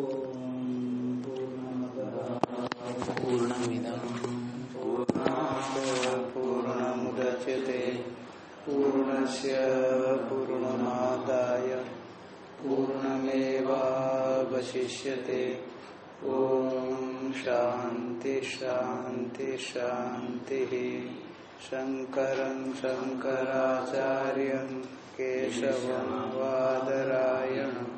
पूर्णमिदं पूर्णमुदच्यते पूर्णस्य पूर्णमादाय। पूर्णमेवावशिष्यते। ॐ शान्ति शान्ति शान्तिः। शङ्करं शङ्कराचार्यं केशवं वादरायणम्।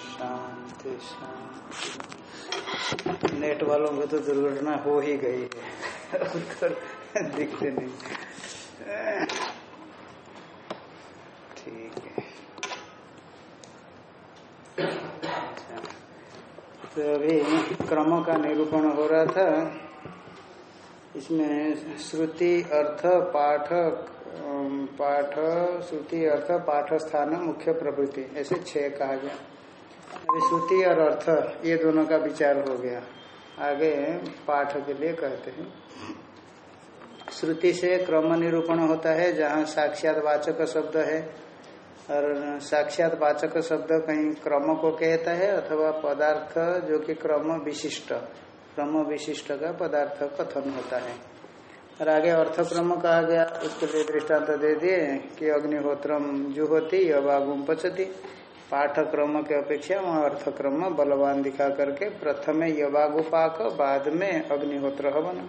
शान्ति शांति। नेट वालों को तो दुर्घटना हो ही गई है। उत्तर दिखते नहीं। ठीक है। अच्छा। तो अभी क्रम का निरूपण हो रहा था। इसमें श्रुति अर्थ पाठ पाठ, श्रुति अर्थ पाठ स्थान मुख्य प्रवृत्ति ऐसे छह कहा गया। अभी श्रुति और अर्थ, ये दोनों का विचार हो गया। आगे पाठ के लिए कहते हैं। श्रुति से क्रम निरूपण होता है, जहाँ साक्षात वाचक शब्द है, और साक्षात वाचक शब्द कहीं क्रम को कहता है, अथवा पदार्थ जो कि क्रम विशिष्ट क्रम विशिष्ट का पदार्थ कथन होता है। और आगे अर्थ क्रम कहा गया, उसके लिए दृष्टांत दे दिए कि अग्निहोत्रम जुहोती अबागुम पचती। पाठक्रम के अपेक्षा वहाँ अर्थक्रम बलवान दिखा करके प्रथमे यवागुपाक बाद में अग्निहोत्र हवन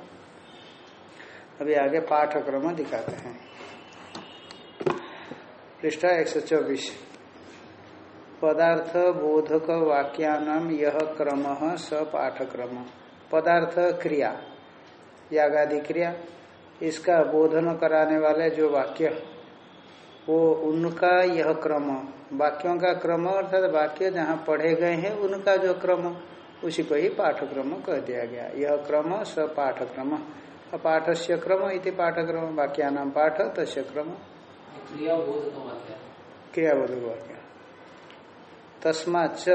अभी आगे पाठक्रम दिखाते हैं। पृष्ठा एक सौ चौबीस। पदार्थ बोधक वाक्यानाम यह क्रम स पाठक्रम पदार्थ क्रिया। यागादि क्रिया। इसका बोधन कराने वाले जो वाक्य वो उनका यह क्रम, वाक्यों का क्रम अर्थात वाक्य जहाँ पढ़े गए हैं, उनका जो क्रम, उसी को ही पाठक्रम कह दिया गया। यह क्रम स पाठक्रम पाठ से क्रम इति पाठक्रम वाक्यानाम पाठ तस्य क्रम। क्रियाबोधक वाक्य तस्माच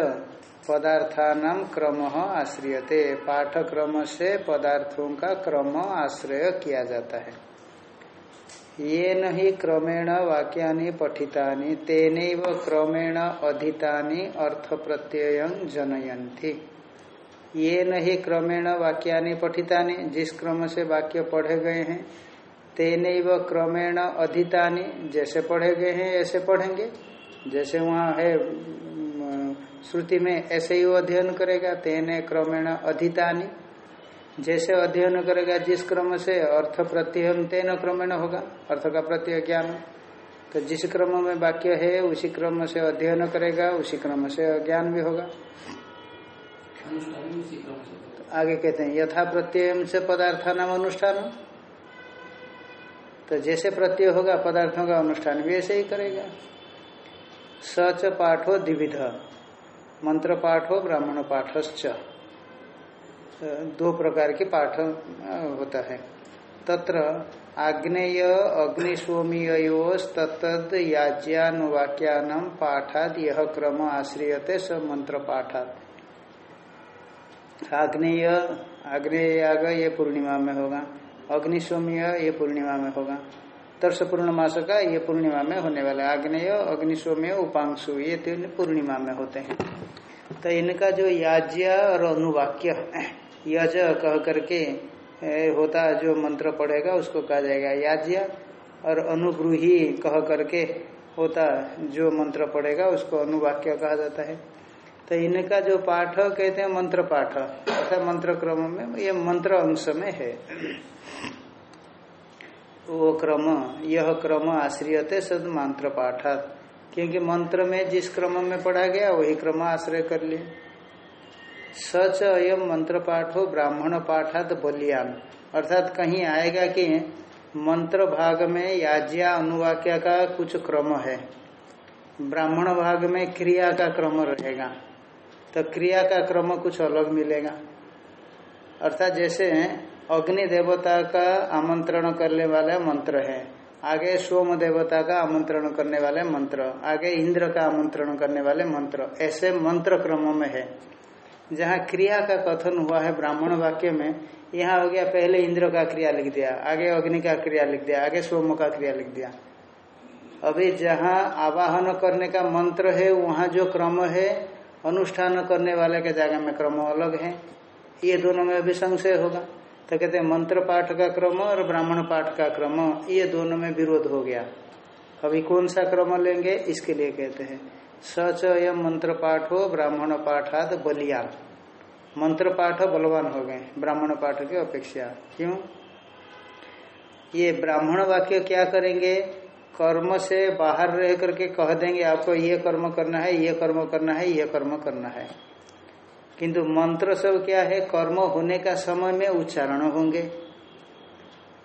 पदार्थानाम क्रम आश्रियते। पाठक्रम से पदार्थों का क्रम आश्रय किया जाता है। ये नहीं क्रमेण वाक्यानि पठितानि तेन क्रमेण अधितानि अर्थ प्रत्यय जनयंती ये नहीं क्रमेण वाक्यानि पठितानि, जिस क्रम से वाक्य पढ़े गए हैं तेन क्रमेण अधितानि, जैसे पढ़े गए हैं, ऐसे पढ़ेंगे। जैसे वहाँ है श्रुति में ऐसे ही अध्ययन करेगा, तेने क्रमेण अधितानि जैसे अध्ययन करेगा जिस क्रम से अर्थ प्रत्यय तेन क्रमेण होगा अर्थ का प्रत्यय ज्ञान। तो जिस क्रम में वाक्य है उसी क्रम से अध्ययन करेगा उसी क्रम से ज्ञान भी होगा। तो आगे कहते हैं यथा प्रत्यय से पदार्थ नाम अनुष्ठान। तो जैसे प्रत्यय होगा पदार्थों का अनुष्ठान भी ऐसे ही करेगा। सच पाठो द्विविध मंत्र पाठ ब्राह्मण पाठश्च। दो प्रकार के पाठ होता है। तत्र आग्नेय अग्निस्वमीयोस्तद याज्ञानुवाक्यान पाठाद यह क्रम आश्रियते स मंत्र पाठात आग्नेय आग्नेय ये पूर्णिमा में होगा। अग्निस्वमीय ये पूर्णिमा में होगा। तर्स पूर्णमास का ये पूर्णिमा में होने वाला आग्नेय अग्निस्वमीय उपांशु ये तीन पूर्णिमा में होते हैं। तो इनका जो याज्य और अनुवाक्य यज कह करके होता जो मंत्र पढ़ेगा, उसको कहा जाएगा। याज्ञ और अनुग्रूही कह करके होता जो मंत्र पढ़ेगा, उसको अनुवाक्य कहा जाता है। तो इनका जो पाठ कहते हैं, मंत्र पाठ, अर्थात मंत्र क्रम में, ये मंत्र अंश में है। वो क्रम, यह क्रम आश्रियते सद मंत्र पाठात क्योंकि मंत्र में जिस क्रम में पढ़ा गया, वही क्रम आश्रय कर लिए। सच अयम मंत्र पाठ हो ब्राह्मण पाठात बलियान अर्थात कहीं आएगा कि मंत्र भाग में याज्ञा अनुवाक्या का कुछ क्रम है। ब्राह्मण भाग में क्रिया का क्रम रहेगा। तो क्रिया का क्रम कुछ अलग मिलेगा। अर्थात जैसे अग्नि देवता का आमंत्रण करने वाला मंत्र है। आगे सोम देवता का आमंत्रण करने वाले मंत्र। आगे इंद्र का आमंत्रण करने वाले मंत्र। ऐसे मंत्र क्रम में है। जहाँ क्रिया का कथन हुआ है ब्राह्मण वाक्य में, यहाँ हो गया पहले इंद्र का क्रिया लिख दिया, आगे अग्नि का क्रिया लिख दिया, आगे सोम का क्रिया लिख दिया। अभी जहाँ आवाहन करने का मंत्र है, वहाँ जो क्रम है, अनुष्ठान करने वाले के जगह में क्रम अलग है। ये दोनों में अभी संशय होगा। तो कहते हैं, मंत्र पाठ का क्रम और ब्राह्मण पाठ का क्रम, ये दोनों में विरोध हो गया। अभी कौन सा क्रम लेंगे, इसके लिए कहते हैं। सच यम मंत्र पाठ हो ब्राह्मण पाठात बलियान मंत्र पाठ बलवान हो गए, ब्राह्मण पाठ की अपेक्षा। क्यों? ये ब्राह्मण वाक्य क्या करेंगे? कर्म से बाहर रह करके कह देंगे, आपको ये कर्म करना है, ये कर्म करना है, ये कर्म करना है। किंतु मंत्र सब क्या है? कर्म होने का समय में उच्चारण होंगे।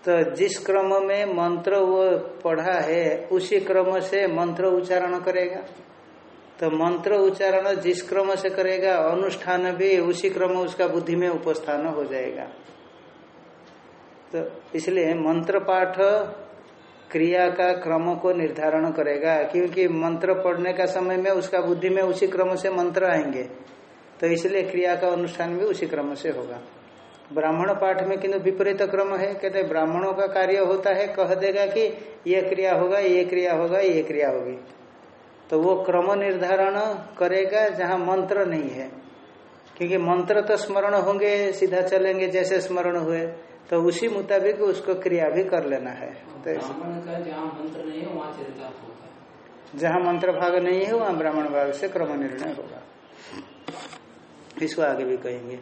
तो जिस क्रम में मंत्र वो पढ़ा है, उसी क्रम से मंत्र उच्चारण करेगा। तो मंत्र उच्चारण जिस क्रम से करेगा, अनुष्ठान भी उसी क्रम उसका बुद्धि में उपस्थान हो जाएगा। तो इसलिए मंत्र पाठ क्रिया का क्रम को निर्धारण करेगा, क्योंकि मंत्र पढ़ने का समय में उसका बुद्धि में उसी क्रम से मंत्र आएँगे। तो इसलिए क्रिया का अनुष्ठान भी उसी क्रम से होगा। ब्राह्मण पाठ में किंतु विपरीत क्रम है, कहते ब्राह्मणों का कार्य होता है, कह देगा कि यह क्रिया होगा, ये क्रिया होगा, ये क्रिया होगी। तो वो क्रम निर्धारण करेगा जहाँ मंत्र नहीं है। क्योंकि मंत्र तो स्मरण होंगे सीधा चलेंगे जैसे स्मरण हुए तो उसी मुताबिक उसको क्रिया भी कर लेना है। तो जहाँ मंत्र नहीं है वहाँ जहाँ मंत्र भाग नहीं है वहाँ ब्राह्मण भाग से क्रम निर्णय होगा। इसको आगे भी कहेंगे।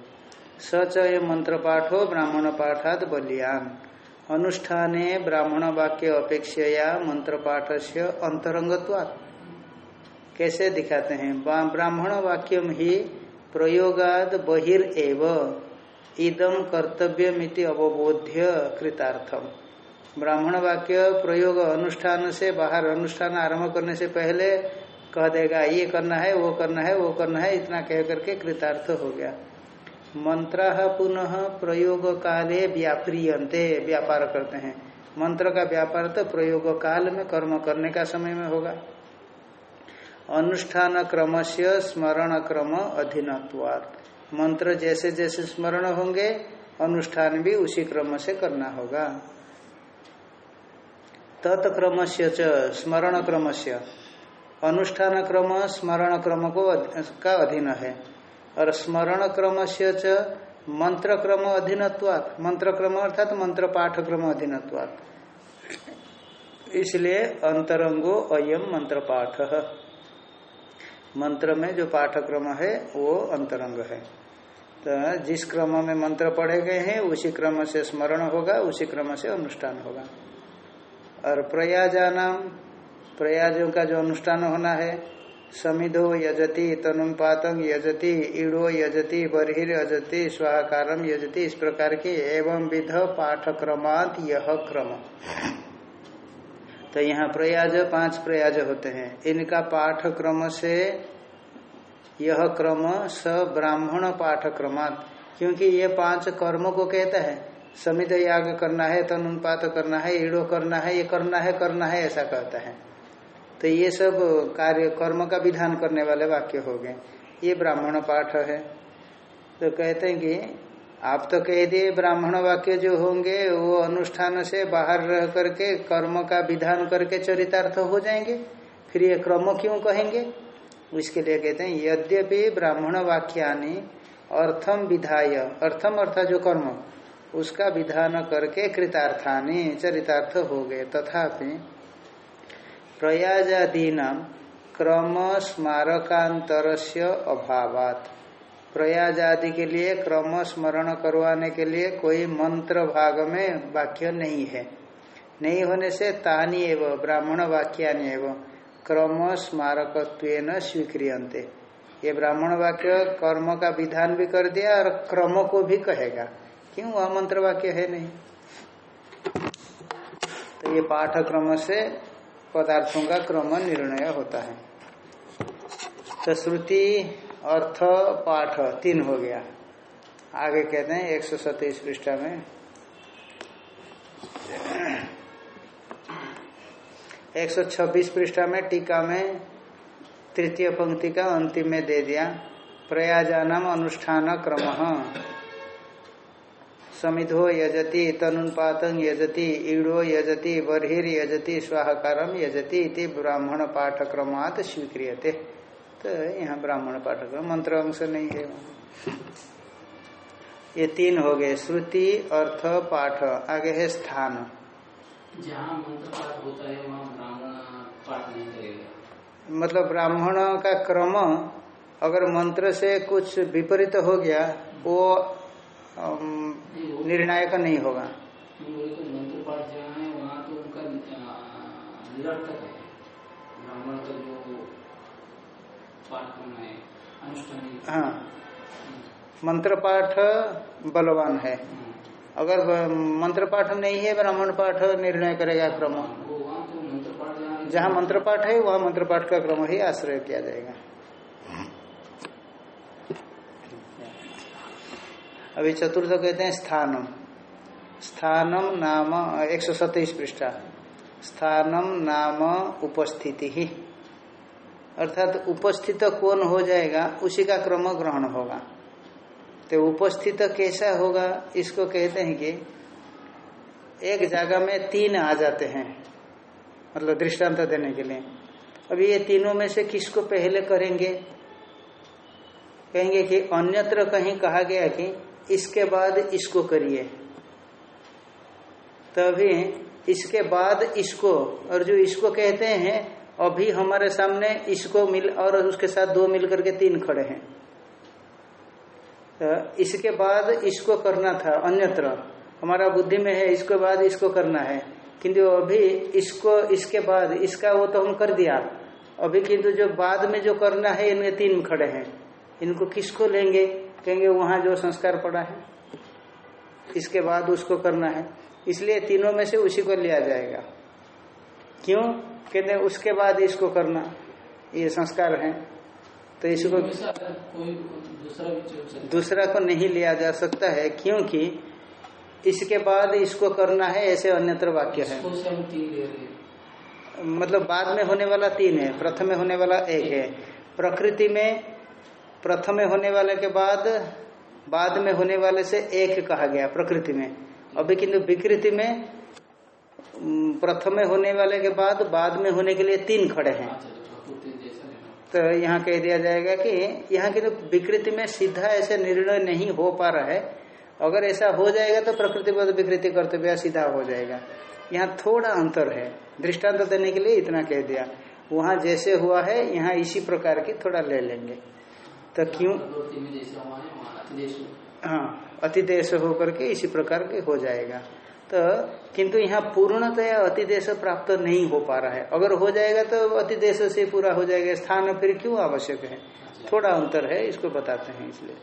सच ये मंत्र पाठ हो ब्राह्मण पाठात बलियान। अनुष्ठाने ब्राह्मण वाक्य अपेक्षया मंत्र पाठ से अंतरंगत्वात्। कैसे दिखाते हैं? ब्राह्मण वाक्यम ही प्रयोगाद बहिर्व इदम कर्तव्य कर्तव्यमिति अवबोध्य कृतार्थम। ब्राह्मण वाक्य प्रयोग अनुष्ठान से बाहर, अनुष्ठान आरंभ करने से पहले कह देगा, ये करना है, वो करना है, वो करना है, इतना कह करके कृतार्थ हो गया। मंत्र पुनः प्रयोग काले व्याप्रियंते व्यापार करते हैं। मंत्र का व्यापार तो प्रयोग काल में कर्म करने का समय में होगा। अनुष्ठान क्रम से स्मरण क्रम अधीनत्वात् मंत्र जैसे जैसे स्मरण होंगे, अनुष्ठान भी उसी क्रम से करना होगा। तत्क्रम से स्मरण क्रम से अनुष्ठान क्रम स्मरण क्रम को का अधीन है। और स्मरण क्रम से मंत्र क्रम अधीनत्वात्। मंत्र क्रम अर्थात तो मंत्र पाठ क्रम अधीनत्वात्। इसलिए अंतरंगो अयम मंत्र पाठ मंत्र में जो पाठक्रम है, वो अंतरंग है। तो जिस क्रम में मंत्र पढ़े गए हैं, उसी क्रम से स्मरण होगा, उसी क्रम से अनुष्ठान होगा। और प्रयाजानाम, प्रयाजों का जो अनुष्ठान होना है, समिधो यजति तनुपातंग यजति ईड़ो यजति, बर्हिर यजति स्वाहाकारम यजति, इस प्रकार की एवं विध पाठक्रमात यह क्रम। तो यहाँ प्रयाज, पाँच प्रयाज होते हैं। इनका पाठ क्रम से यह क्रम स ब्राह्मण पाठक्रमात, क्योंकि ये पाँच कर्म को कहता है। समित याग करना है, तनुपात करना है, ईड़ो करना है, ये करना है करना है, ऐसा कहता है। तो ये सब कार्य, कर्म का विधान करने वाले वाक्य हो गए। ये ब्राह्मण पाठ है। तो कहते हैं कि आप तो कह दिए ब्राह्मण वाक्य जो होंगे, वो अनुष्ठान से बाहर रह करके कर्म का विधान करके चरितार्थ हो जाएँगे। फिर ये क्रम क्यों कहेंगे? उसके लिए कहते हैं, यद्यपि ब्राह्मण वाक्यानि अर्थम विधाय अर्थम अर्थात जो कर्म, उसका विधान करके कृतार्थानी चरितार्थ हो गए। तथापि प्रयाजादीना क्रम स्मारकांतर अभावात। प्रयाज आदि के लिए क्रम स्मरण करवाने के लिए कोई मंत्र भाग में वाक्य नहीं है। नहीं होने से तानी एवं, ब्राह्मण वाक्यानि एवं क्रम स्मारक स्वीक्रियंते ये ब्राह्मण वाक्य कर्म का विधान भी कर दिया और क्रम को भी कहेगा। क्यों वह मंत्र वाक्य है नहीं? तो ये पाठक्रम से पदार्थों का क्रम निर्णय होता है। तो श्रुति अर्थ, पाठ तीन हो गया। आगे कहते हैं, एक सौ सतीस पृष्ठा में। एक सौ छब्बीस पृष्ठा में टीका में तृतीय पंक्ति का अंतिम में दे दिया। प्रयाजान अनुष्ठान क्रम। समिधो यजति तनुपात यजति, ईड़ो यजति बर्जति स्वाहकार यजति इति ब्राह्मण पाठक्रमात् स्वीक्रियते। तो यहाँ ब्राह्मण पाठक्रम मंत्र अंश नहीं है ये तीन हो गए श्रुति अर्थ पाठ। आगे है स्थान। जहाँ मंत्र पाठ होता है वहाँ ब्राह्मण पाठ नहीं करेगा। मतलब ब्राह्मण का क्रम अगर मंत्र से कुछ विपरीत हो गया वो निर्णायक नहीं होगा। तो मंत्र पाठ जहाँ है वहाँ तो उनका निरर्थक है। ब्राह्मण का जो है अनुष्ठान हाँ मंत्र पाठ बलवान है। अगर मंत्र पाठ नहीं है ब्राह्मण पाठ निर्णय करेगा क्रम। तो जहाँ मंत्र पाठ है वहाँ मंत्र पाठ का क्रम ही आश्रय किया जाएगा। अभी चतुर्थ कहते हैं स्थानम। स्थानम नाम एक सौ सत्ताईस पृष्ठा। स्थानम नाम उपस्थिति ही। अर्थात उपस्थित कौन हो जाएगा, उसी का क्रम ग्रहण होगा। तो उपस्थित कैसा होगा, इसको कहते हैं कि एक जगह में तीन आ जाते हैं मतलब दृष्टांत देने के लिए। अभी ये तीनों में से किसको पहले करेंगे? कहेंगे कि अन्यत्र कहीं कहा गया कि इसके बाद इसको करिए। तभी इसके बाद इसको, और जो इसको कहते हैं अभी हमारे सामने इसको मिल और उसके साथ दो मिल करके तीन खड़े हैं। तो इसके बाद इसको करना था, अन्यत्र। हमारा बुद्धि में है, इसके बाद इसको करना है। किंतु अभी इसको, इसके बाद, इसका वो तो हम कर दिया। अभी किंतु जो बाद में जो करना है, इनमें तीन खड़े हैं। इनको किसको लेंगे? कहेंगे वहाँ जो संस्कार पड़ा है, इसके बाद उसको करना है। इसलिए तीनों में से उसी को लिया जाएगा। क्यों? कहते हैं उसके बाद इसको करना। ये संस्कार है। तो इसको दूसरा को नहीं लिया जा सकता है क्योंकि इसके बाद इसको करना है ऐसे अन्यत्र वाक्य है। मतलब बाद में होने वाला तीन है प्रथम में होने वाला एक है। प्रकृति में प्रथम में होने वाले के बाद बाद में होने वाले से एक कहा गया प्रकृति में। अभी किंतु विकृति में प्रथम में होने वाले के बाद बाद में होने के लिए तीन खड़े हैं। अच्छा तो तो यहाँ कह दिया जाएगा कि यहाँ की तो विकृति में सीधा ऐसे निर्णय नहीं हो पा रहा है। अगर ऐसा हो जाएगा तो प्रकृति पद विकृति कर्तव्य सीधा हो जाएगा। यहाँ थोड़ा अंतर है। दृष्टांत देने के लिए इतना कह दिया। वहाँ जैसे हुआ है यहाँ इसी प्रकार की थोड़ा ले लेंगे। तो क्यों? वहाँ अतिदेश हुआ। हाँ अतिदेश होकर के इसी प्रकार के हो जाएगा। तो किंतु यहाँ पूर्णतया अतिदेश प्राप्त नहीं हो पा रहा है। अगर हो जाएगा तो अतिदेश से पूरा हो जाएगा। स्थान फिर क्यों आवश्यक है? थोड़ा अंतर है, इसको बताते हैं इसलिए।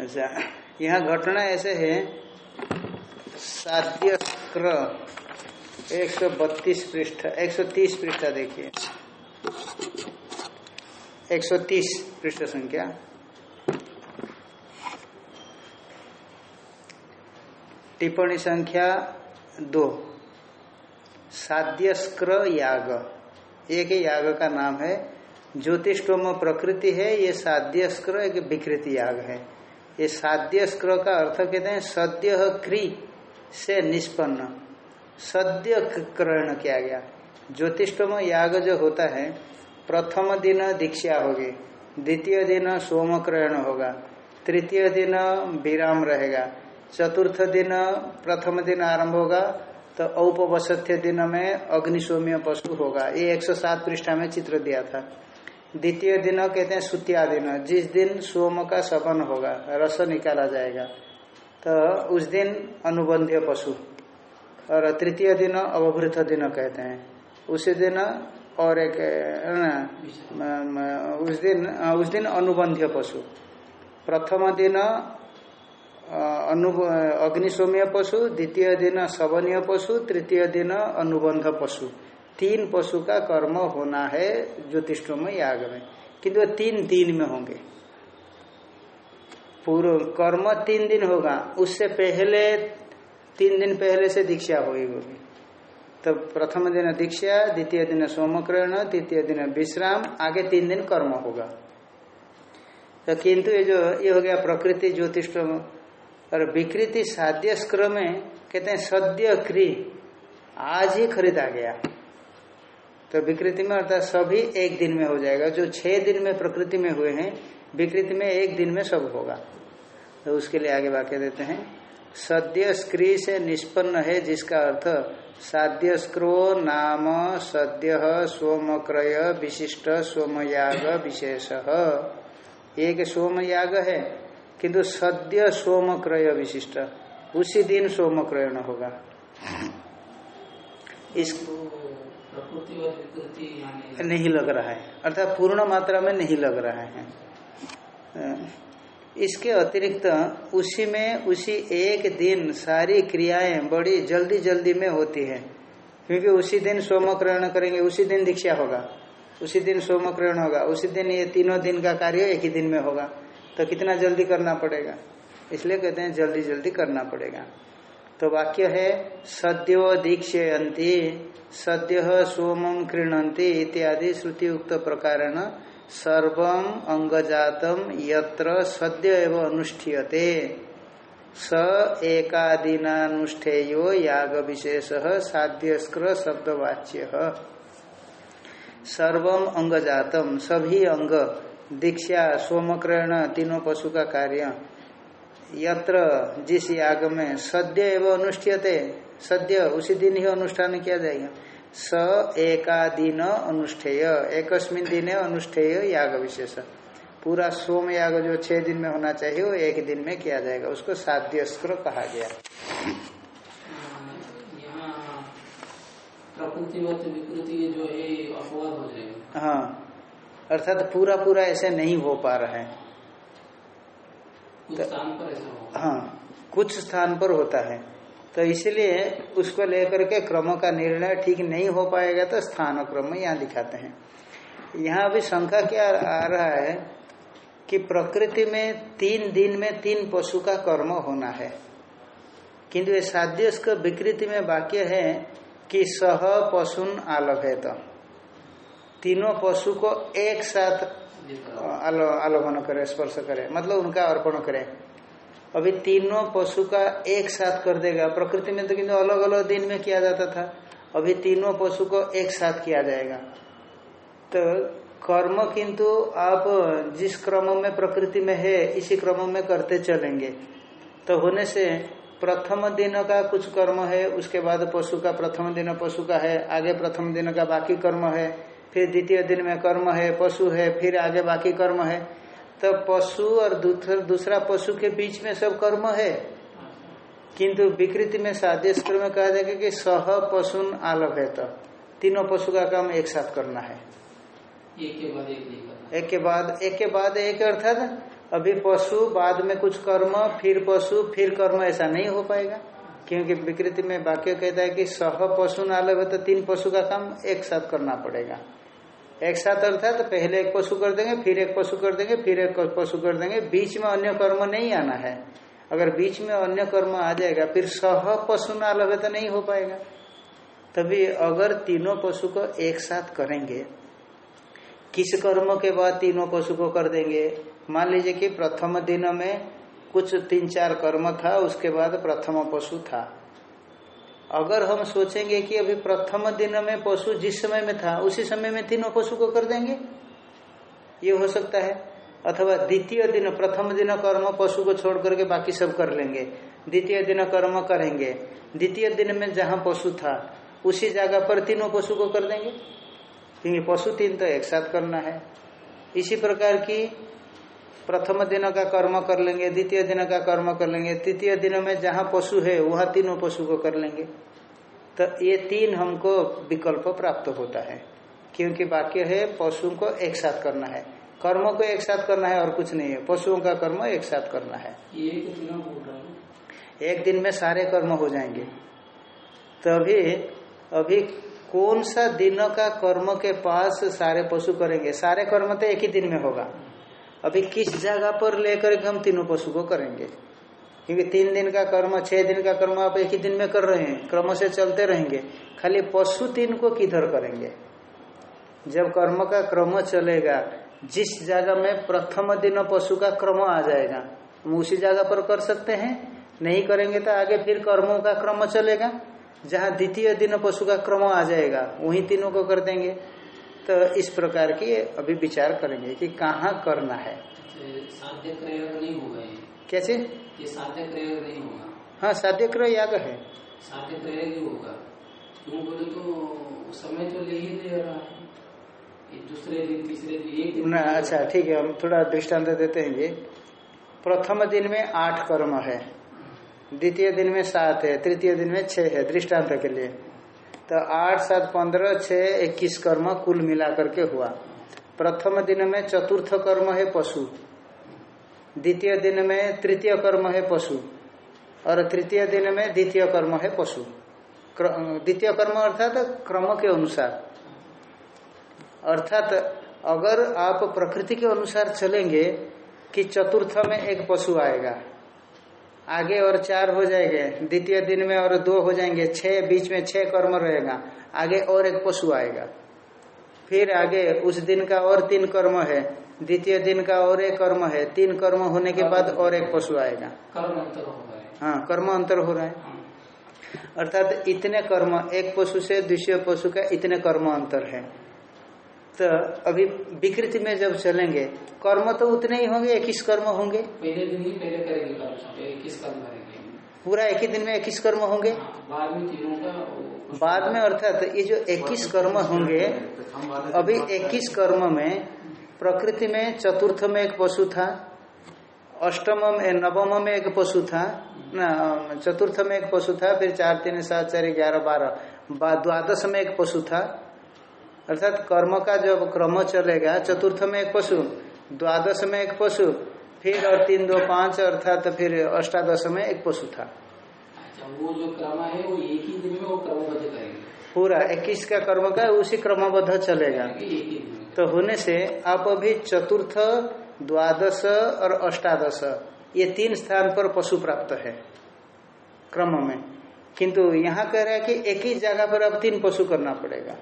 अच्छा यहाँ घटना ऐसे है। साध्य क्र एक सौ बत्तीस पृष्ठ, एक सौ तीस पृष्ठ देखिए। एक सौ तीस पृष्ठ संख्या। टिप्पणी संख्या दो। साध्यस्क्र याग। एक याग का नाम है। ज्योतिषोम प्रकृति है, ये साध्यस्क्र एक विकृति याग है। ये साध्यस्क्र का अर्थ कहते हैं सद्य क्री से निष्पन्न। सद्य ग्रहण किया गया। ज्योतिषोम याग जो होता है, प्रथम दिन दीक्षा होगी, द्वितीय दिन सोम ग्रहण होगा, तृतीय दिन विराम रहेगा चतुर्थ दिन, प्रथम दिन आरंभ होगा तो औपवसथ्य दिन में अग्निशोम्य पशु होगा। ये 107 पृष्ठा में चित्र दिया था। द्वितीय दिन कहते हैं सुतिया दिन। जिस दिन सोम का सवन होगा, रस निकाला जाएगा तो उस दिन अनुबंध्य पशु। और तृतीय दिन अवभृत दिन कहते हैं। उसी दिन और एक उस दिन उस दिन अनुबंध्य पशु। प्रथम दिन अनु अग्निशोम्य पशु, द्वितीय दिन सवनीय पशु, तृतीय दिन अनुबंध पशु। तीन पशु का कर्म होना है ज्योतिषोम याग में। किंतु वो तीन दिन में होंगे। पूर्व कर्म तीन दिन होगा। उससे पहले, तीन दिन पहले से दीक्षा होगी। होगी तो प्रथम दिन दीक्षा, द्वितीय दिन सोमकरण तृतीय दिन विश्राम, आगे तीन दिन कर्म होगा। तो किंतु ये जो, ये हो गया प्रकृति ज्योतिष और विकृति साध्य में कहते हैं सद्य क्री आज ही खरीदा गया। तो विकृति में अर्थात सभी एक दिन में हो जाएगा। जो छह दिन में प्रकृति में हुए हैं, विकृति में एक दिन में सब होगा। तो उसके लिए आगे वाक्य देते हैं सद्य स्क्री से निष्पन्न है, जिसका अर्थ साध्य स्क्रो नाम सद्य सोमक्रय विशिष्ट सोमयाग विशेष। एक सोमयाग है किंतु सद्य सोम क्रय विशिष्ट। उसी दिन सोमक्रयण होगा। इस नहीं लग रहा है। अर्थात पूर्ण मात्रा में नहीं लग रहा है। इसके अतिरिक्त उसी में, उसी एक दिन सारी क्रियाएँ बड़ी जल्दी जल्दी में होती है। क्योंकि उसी दिन सोमग्रहण करेंगे, उसी दिन दीक्षा होगा। उसी दिन सोमग्रहण होगा। उसी दिन ये तीनों दिन का कार्य एक ही दिन में होगा। तो कितना जल्दी करना पड़ेगा? इसलिए कहते हैं जल्दी जल्दी करना पड़ेगा। तो वाक्य है, सद्यो दीक्षयंती सद्य सोमम कृणंती इत्यादि श्रुति उक्त प्रकार सर्वम अंगजातम यत्र सद्य एवं अनुष्ठीयते। स एकादिनानुष्ठेयो याग विशेष साध्यस्क्र शब्दवाच्य। सर्वम अंगजातम, सभी अंग दीक्षा सोमक्रयण तीनों पशु का कार्य यत्र जिस याग में सद्य एवं अनुष्ठियते सद्य उसी दिन ही अनुष्ठान किया जाएगा। स एकादिन अनुष्ठेय एकस्मिन दिन अनुष्ठेय याग विशेष। पूरा सोम याग जो छह दिन में होना चाहिए वो एक दिन में किया जाएगा। उसको साध्य साध्यस्क्र कहा गया। प्रकृति विकृति जो है अपवाद हो जाएगा। हाँ। अर्थात पूरा पूरा ऐसे नहीं हो पा रहा है। कुछ स्थान पर ऐसा होगा। हाँ कुछ स्थान पर होता है। तो इसलिए उसको लेकर के क्रम का निर्णय ठीक नहीं हो पाएगा तो स्थान क्रम यहाँ दिखाते हैं। यहाँ अभी शंका क्या आ रहा है कि प्रकृति में तीन दिन में तीन पशु का कर्म होना है। किंतु ये साध्य विकृति में वाक्य है कि सह पशुन आलभ है तो तीनों पशु को एक साथ आलो आलोभन करे स्पर्श करे मतलब उनका अर्पण करे। अभी तीनों पशु का एक साथ कर देगा। प्रकृति में तो किंतु अलग अलग दिन में किया जाता था। अभी तीनों पशु को एक साथ किया जाएगा। तो कर्म किंतु आप जिस क्रम में प्रकृति में है इसी क्रम में करते चलेंगे। तो होने से प्रथम दिन का कुछ कर्म है उसके बाद पशु का प्रथम दिन पशु का है आगे प्रथम दिन का बाकी कर्म है। फिर द्वितीय दिन में कर्म है पशु है फिर आगे बाकी कर्म है। तो पशु और दूसरा पशु के बीच में सब कर्म है। किंतु विकृति में सादेश में कहा जाएगा कि सह पशुन आलभ है तो तीनों पशु का काम एक साथ करना है। एक के बाद एक एक के बाद एक के बाद एक अर्थात अभी पशु बाद में कुछ कर्म फिर पशु फिर कर्म ऐसा नहीं हो पाएगा। क्योंकि विकृति में वाक्य कहता है कि सह पशु नालभ है तो तीन पशु का काम एक साथ करना पड़ेगा। एक साथ अर्थात तो पहले एक पशु कर देंगे, फिर एक पशु कर देंगे, फिर एक पशु कर देंगे। बीच में अन्य कर्म नहीं आना है। अगर बीच में अन्य कर्म आ जाएगा, फिर सह पशु ना लगे तो नहीं हो पाएगा। तभी अगर तीनों पशु को एक साथ करेंगे, किस कर्म के बाद तीनों पशु को कर देंगे? मान लीजिए कि प्रथम दिन में कुछ तीन चार कर्म था, उसके बाद प्रथम पशु था। अगर हम सोचेंगे कि अभी प्रथम दिन में पशु जिस समय में था, उसी समय में तीनों पशु को कर देंगे? ये हो सकता है। अथवा द्वितीय दिन, प्रथम दिन कर्म पशु को छोड़ करके बाकी सब कर लेंगे। द्वितीय दिन कर्म करेंगे। द्वितीय दिन में जहाँ पशु था, उसी जगह पर तीनों पशु को कर देंगे। क्योंकि पशु तीन तो एक साथ करना है। इसी प्रकार की प्रथम दिन का कर्म कर लेंगे द्वितीय दिन का कर्म कर लेंगे तृतीय दिन में जहाँ पशु है वहाँ तीनों पशु को कर लेंगे। तो ये तीन हमको विकल्प प्राप्त होता है क्योंकि वाक्य है पशुओं को एक साथ करना है। कर्मों को एक साथ करना है और कुछ नहीं है पशुओं का कर्म एक साथ करना है। एक दिन हूँ? एक में सारे कर्म हो जाएँगे। तो अभी अभी कौन सा दिन का कर्म के पास सारे पशु करेंगे? सारे कर्म तो एक ही दिन में होगा। अभी किस जगह पर लेकर के हम तीनों पशु को करेंगे? क्योंकि तीन दिन का कर्म, छह दिन का कर्म आप एक ही दिन में कर रहे हैं, क्रम से चलते रहेंगे। खाली पशु तीन को किधर करेंगे? जब कर्म का क्रम चलेगा, जिस जगह में प्रथम दिन पशु का क्रम आ जाएगा, हम उसी जगह पर कर सकते हैं? नहीं करेंगे तो आगे फिर कर्मों का क्रम चलेगा। जहाँ द्वितीय दिन पशु का क्रम आ जाएगा, वही तीनों को कर देंगे। तो इस प्रकार की अभी विचार करेंगे कि कहाँ करना है। साध्य प्रयोग नहीं होगा कैसे? ये साध्य प्रयोग नहीं होगा हाँ साध्य क्रय याग है। साध्य प्रयोग ही होगा। क्यों बोले तो समय तो ले ही दे रहा है। दूसरे दिन तीसरे दिन एक दिन ना अच्छा ठीक है हम थोड़ा दृष्टांत देते हैं ये प्रथम दिन में आठ कर्म है। द्वितीय दिन में सात है। तृतीय दिन में छह है। दृष्टांत के लिए। तो आठ, सात, पंद्रह, छह, इक्कीस कर्म कुल मिला करके हुआ। प्रथम दिन में चतुर्थ कर्म है पशु। द्वितीय दिन में तृतीय कर्म है पशु। और तृतीय दिन में द्वितीय कर्म है पशु। द्वितीय कर्म अर्थात क्रम के अनुसार। अर्थात अगर आप प्रकृति के अनुसार चलेंगे कि चतुर्थ में एक पशु आएगा आगे और चार हो जाएँगे द्वितीय दिन में और दो हो जाएँगे छह बीच में छह कर्म रहेगा आगे और एक पशु आएगा फिर आगे उस दिन का और तीन कर्म है द्वितीय दिन का और एक कर्म है तीन कर्म होने के बाद और एक पशु आएगा कर्म अंतर होगा ये। हाँ कर्म अंतर हो रहा है हाँ। अर्थात इतने कर्म एक पशु से दूसरे पशु का इतने कर्म अंतर है तो अभी विकृति में जब चलेंगे कर्म तो उतने ही होंगे इक्कीस कर्म होंगे? पहले दिन ही पहले करेंगे कर्म पहले किस कर्म करेंगे। पूरा एक ही दिन में इक्कीस कर्म होंगे? हाँ, बाद में तीनों का बाद में अर्थात ये जो इक्कीस कर्म होंगे अभी इक्कीस कर्म में प्रकृति में चतुर्थ में एक पशु था अष्टम में नवम में एक पशु था ना चतुर्थ में एक पशु था फिर चार तीन सात चार ग्यारह बारह द्वादश में एक पशु था अर्थात कर्म का जब क्रम चलेगा चतुर्थ में एक पशु द्वादश में एक पशु फिर और तीन दो पाँच अर्थात फिर अष्टादश में एक पशु था। अच्छा वो जो क्रम है वो एक ही दिन में वो क्रमबद्ध करेंगे। पूरा इक्कीस का कर्म का उसी क्रमबद्ध चलेगा। तो होने से आप अभी चतुर्थ द्वादश और अष्टादश ये तीन स्थान पर पशु प्राप्त है क्रम में। किंतु यहाँ कह रहा है कि एक ही जगह पर अब तीन पशु करना पड़ेगा।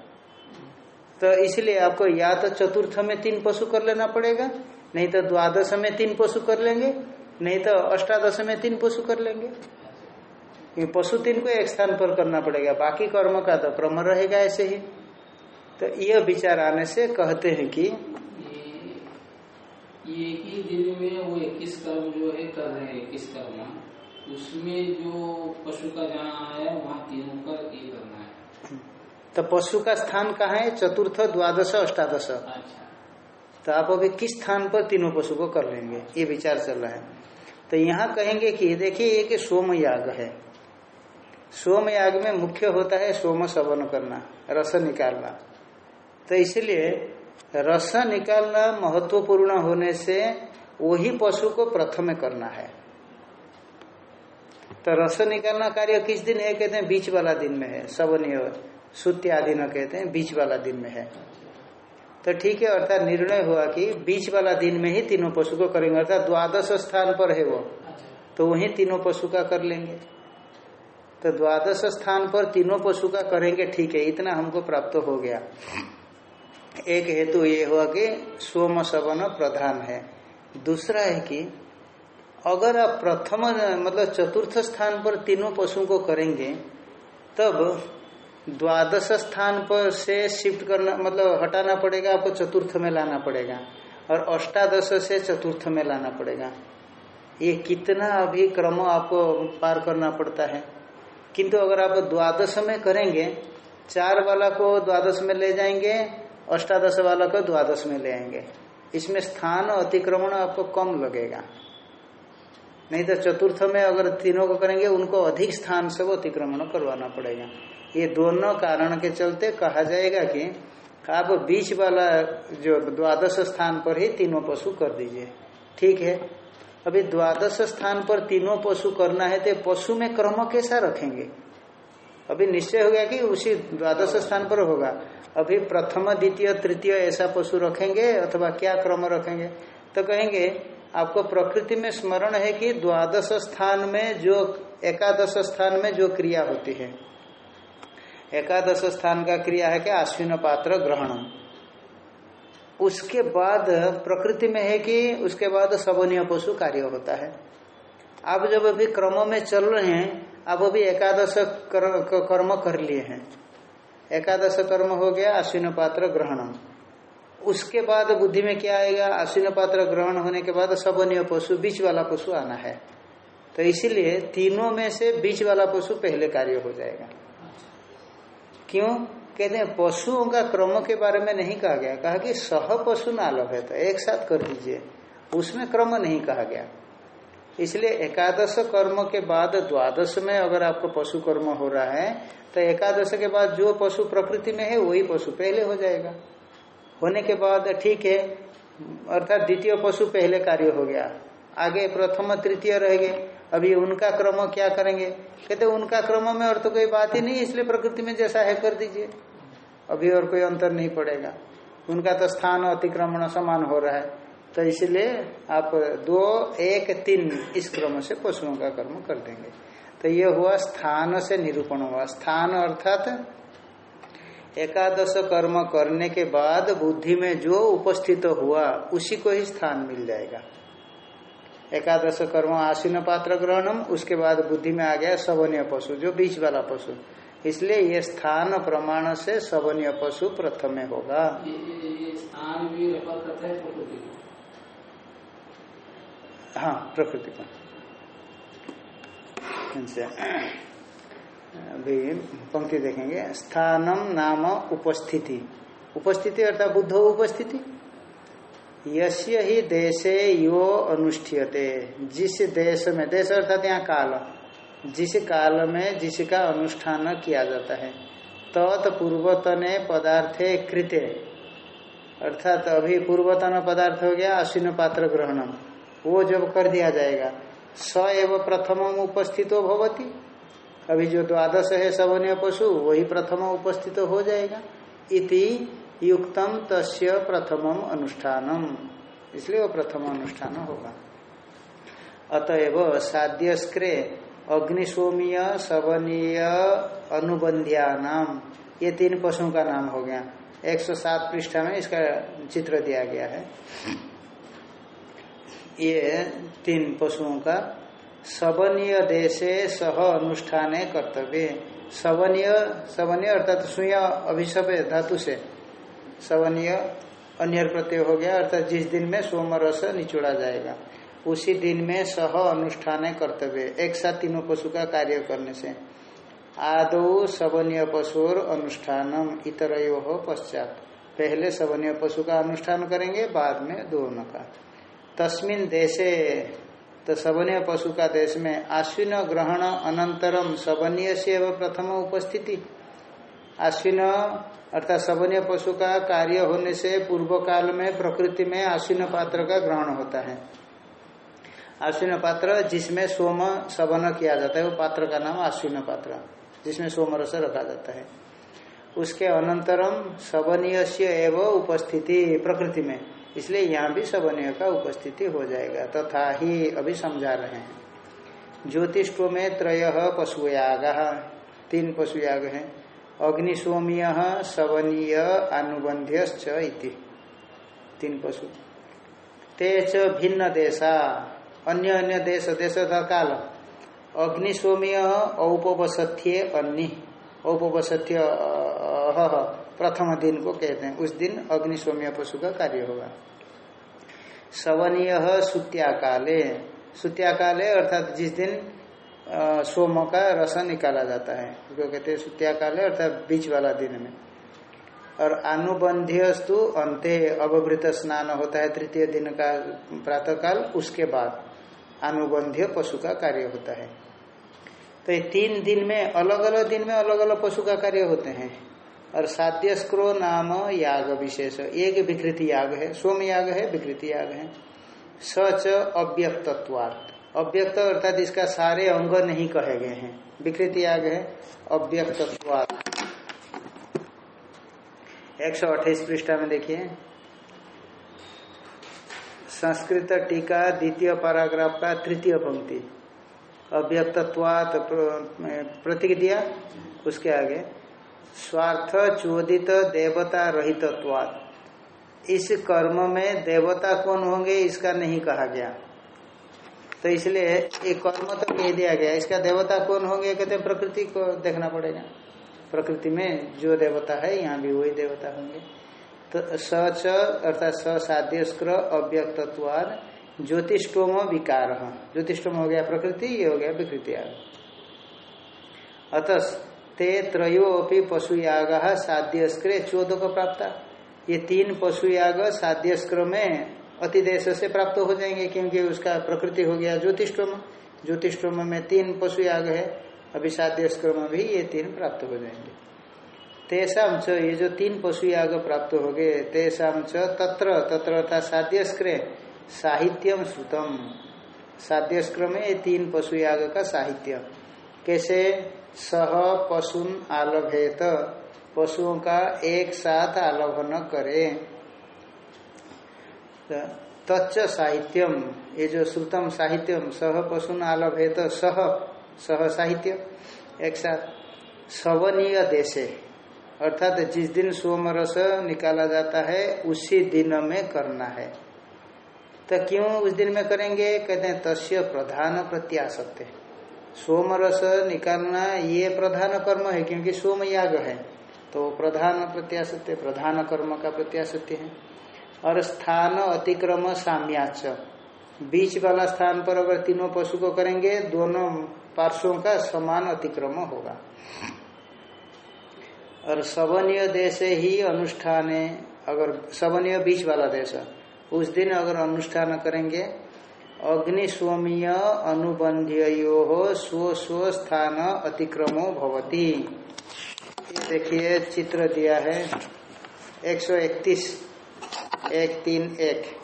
तो इसलिए आपको या तो चतुर्थ में तीन पशु कर लेना पड़ेगा, नहीं तो द्वादश में तीन पशु कर लेंगे, नहीं तो अष्टादश में तीन पशु कर लेंगे। ये पशु तीन को एक स्थान पर करना पड़ेगा, बाकी कर्म का तो क्रम रहेगा ऐसे ही। तो यह विचार आने से कहते हैं कि ये ही दिन में वो इक्कीस कर्म जो है कर रहे हैं, इक्कीस कर्म। उसमें जो पशु का जहाँ आया वहाँ तीनों का ये करना तो पशु का स्थान कहाँ है? चतुर्थ द्वादश अष्टादश। अच्छा। तो आप अभी किस स्थान पर तीनों पशु को कर लेंगे? ये विचार चल रहा है। तो यहाँ कहेंगे कि देखिए एक सोम याग है। सोम याग में मुख्य होता है सोम सवन करना रस निकालना। तो इसलिए रस निकालना महत्वपूर्ण होने से वही पशु को प्रथम करना है। तो रस निकालना कार्य किस दिन है? कहते हैं बीच वाला दिन में है सवनीय सुत्य आदि न कहते हैं बीच वाला दिन में है। तो ठीक है अर्थात निर्णय हुआ कि बीच वाला दिन में ही तीनों पशु को करेंगे अर्थात द्वादश स्थान पर है वो। अच्छा। तो वही तीनों पशु का कर लेंगे। तो द्वादश स्थान पर तीनों पशु का करेंगे ठीक है इतना हमको प्राप्त हो गया। एक हेतु ये हुआ कि सोम सवन प्रधान है। दूसरा है कि अगर आप प्रथम मतलब चतुर्थ स्थान पर तीनों पशुओं को करेंगे तब द्वादश स्थान पर से शिफ्ट करना मतलब हटाना पड़ेगा, आपको चतुर्थ में लाना पड़ेगा। और अष्टादश से चतुर्थ में लाना पड़ेगा। ये कितना अभी क्रम आपको पार करना पड़ता है। किंतु अगर आप द्वादश में करेंगे, चार वाला को द्वादश में ले जाएँगे, अष्टादश वाला को द्वादश में ले आएँगे। इसमें स्थान अतिक्रमण आपको कम लगेगा। नहीं तो चतुर्थ में अगर तीनों को करेंगे, उनको अधिक स्थान से वो अतिक्रमण करवाना पड़ेगा। ये दोनों कारण के चलते कहा जाएगा कि आप बीच वाला जो द्वादश स्थान पर ही तीनों पशु कर दीजिए। ठीक है? अभी द्वादश स्थान पर तीनों पशु करना है तो पशु में क्रम कैसा रखेंगे? अभी निश्चय हो गया कि उसी द्वादश स्थान पर होगा। अभी प्रथम, द्वितीय, तृतीय ऐसा पशु रखेंगे अथवा क्या क्रम रखेंगे? तो कहेंगे, आपको प्रकृति में स्मरण है कि द्वादश स्थान में जो, एकादश स्थान में जो क्रिया होती है। एकादश स्थान का क्रिया है कि आश्विन पात्र ग्रहण उसके बाद प्रकृति में है कि उसके बाद सबनीय पशु कार्य होता है। आप जब अभी क्रम में चल रहे हैं आप अभी एकादश कर्म कर लिए हैं। एकादश कर्म हो गया, अश्विन पात्र ग्रहण उसके बाद बुद्धि में क्या आएगा? अश्विन पात्र ग्रहण होने के बाद सबनीय पशु, बीच वाला पशु आना है। तो इसीलिए तीनों में से बीच वाला पशु पहले कार्य हो जाएगा। क्यों? कहते हैं, पशुओं का क्रम के बारे में नहीं कहा गया। कहा कि सह पशु नालभ है तो एक साथ कर दीजिए। उसमें क्रम नहीं कहा गया। इसलिए एकादश कर्म के बाद द्वादश में अगर आपको पशु कर्म हो रहा है तो एकादश के बाद जो पशु प्रकृति में है, वही पशु पहले हो जाएगा। होने के बाद ठीक है, अर्थात द्वितीय पशु पहले कार्य हो गया। आगे प्रथम तृतीय रह गए। अभी उनका क्रम क्या करेंगे? कहते, उनका क्रम में और तो कोई बात ही नहीं, इसलिए प्रकृति में जैसा है कर दीजिए। अभी और कोई अंतर नहीं पड़ेगा। उनका तो स्थान अतिक्रमण समान हो रहा है। तो इसलिए आप दो, एक, तीन इस क्रम से पशुओं का कर्म कर देंगे। तो ये हुआ स्थान से निरूपण हुआ। स्थान अर्थात एकादश कर्म करने के बाद बुद्धि में जो उपस्थित हुआ, उसी को ही स्थान मिल जाएगा। एकादश कर्म आशीन पात्र ग्रहणम उसके बाद बुद्धि में आ गया सवनीय पशु जो बीच वाला पशु। इसलिए ये स्थान प्रमाण से सवनीय पशु प्रथम में होगा। ये, ये स्थान भी करता है प्रकृति हाँ प्रकृति को अभी पंक्ति देखेंगे। स्थानम नाम उपस्थिति। उपस्थिति अर्थात बुद्ध उपस्थिति। यश्य ही देशे यो अनुष्ठियते। जिस देश में, देश अर्थात यहाँ काल। जिस काल में जिसका अनुष्ठान किया जाता है। तत्पूर्वतने पदार्थे कृत्य अर्थात अभी पूर्वतन पदार्थ हो गया, अश्विन पात्र ग्रहणम। वो जब कर दिया जाएगा, स एव प्रथम उपस्थित भवती। अभी जो द्वादश है, सवनीय पशु, वही प्रथम उपस्थित हो जाएगा। इति युक्तम तस्य प्रथमम अनुष्ठानम। इसलिए वो प्रथम अनुष्ठान होगा। अतएव साध्यस्क्रे अग्निशोमीय सवनीय अनुबंधिया नाम ये तीन पशुओं का नाम हो गया। 107 पृष्ठा में इसका चित्र दिया गया है। ये तीन पशुओं का सवनीय देशे सह अनुष्ठाने कर्तव्य। सवनीय सवनीय अर्थात सुय अभिषप धातु से। सवनीय अन्य प्रत्यय हो गया, अर्थात जिस दिन में सोम रस निचोड़ा जाएगा, उसी दिन में सह अनुष्ठान कर्तव्य, एक साथ तीनों पशु का कार्य करने से। आदो सवनीय पशुर अनुष्ठानम इतर हो पश्चात। पहले सवनीय पशु का अनुष्ठान करेंगे, बाद में दोनों का। तस्मिन देशे तो सवनीय पशु का देश में आश्विन ग्रहण अनंतरम सवनीय से प्रथम उपस्थिति। आश्विन अर्थात सवनीय पशु का कार्य होने से पूर्व काल में, प्रकृति में आश्विन पात्र का ग्रहण होता है। आश्विन पात्र जिसमें सोम सवन किया जाता है, वो पात्र का नाम आश्विन पात्र, जिसमें सोम रस रखा जाता है। उसके अनंतरम सवनीय से एवं उपस्थिति प्रकृति में, इसलिए यहाँ भी सवनीय का उपस्थिति हो जाएगा, तथा तो ही अभी समझा रहे हैं। ज्योतिष्को में त्रय पशुयाग तीन पशुयाग है। अग्निशोमीय सवनीय अनुबंध्य तीन पशु। तेज भिन्न देशा अन्य अन्य देश देश काल। अग्निशोमीय औपवसथ्य अन्य। औपवसथ्य प्रथम दिन को कहते हैं। उस दिन अग्निशोम्य पशु का कार्य होगा। सवनीय सुत्या काले सुत्या काले अर्थात जिस दिन सोम का रस निकाला जाता है। जो कहते हैं सुत्या काले अर्थात बीच वाला दिन में। और अनुबंध्यस्तु अंत्य अवभृत स्नान होता है तृतीय दिन का प्रातः काल उसके बाद अनुबंध्य पशु का कार्य होता है। तो ये तीन दिन में अलग अलग दिन में अलग अलग पशु का कार्य होते हैं। और साध्यस्क्रो नाम याग विशेष। एक विकृति याग है, सोम याग है, विकृति याग है। सच अव्यक्तत्वात्। अव्यक्त अर्थात इसका सारे अंग नहीं कहे गए हैं। विकृति याग है अव्यक्त एक सौ अट्ठाईस पृष्ठा में देखिए। संस्कृत टीका द्वितीय पैराग्राफ का तृतीय पंक्ति। अव्यक्तत्वात प्रतीक दिया, उसके आगे। स्वार्थ चोदित देवता रहितत्वात। इस कर्म में देवता कौन होंगे, इसका नहीं कहा गया। तो इसलिए ये कर्म तो कह दिया गया इसका देवता कौन होंगे, कहते प्रकृति को देखना पड़ेगा। प्रकृति में जो देवता है, यहाँ भी वही देवता होंगे। तो सच अर्थात ससाध्य अव्यक्तवाद ज्योतिषोम विकार। ज्योतिषोम हो गया प्रकृति, ये हो गया विकृति अतः ते त्रयो अपनी पशुयाग साध्यस्क्र को प्राप्त। ये तीन पशुयाग साध्यस्क्र में अतिदेश से प्राप्त हो जाएँगे क्योंकि उसका प्रकृति हो गया ज्योतिषोम ज्योतिषोम में तीन पशु याग है। अभी साध्यस्क्र में भी ये तीन प्राप्त हो जाएँगे। तेसाम च ये जो तीन पशु याग प्राप्त हो गए तेसाम च तत्र तत्र था साध्यस्क्र साहित्यम श्रुतम। साध्यस्क्र में ये तीन पशु याग का साहित्य। कैसे? सह पशुन आलभेत। पशुओं का एक साथ आलभन करे। तच्च साहित्यम, ये जो श्रुतम साहित्यम, सह पशुन आलभेत, सह सह साहित्य, एक साथ सवनीय देशे। अर्थात जिस दिन सोम रस निकाला जाता है, उसी दिन में करना है। तो क्यों उस दिन में करेंगे? कहते हैं, तस्य प्रधान प्रत्याशक्ति सोम रस निकालना ये प्रधान कर्म है, क्योंकि सोम याग है। तो प्रधान प्रत्याशक्ति प्रधान कर्म का प्रत्याशक्ति है। और स्थान अतिक्रम साम्याच। बीच वाला स्थान पर अगर तीनों पशु को करेंगे, दोनों पार्श्वों का समान अतिक्रम होगा। और सवनीय देश ही अनुष्ठान अगर सवनीय बीच वाला देश, उस दिन अगर अनुष्ठान करेंगे, अग्नि स्वमीय अनुबंध्यो स्व स्व स्थान अतिक्रमो भवती। देखिए, चित्र दिया है। 131 एक, तीन, एक।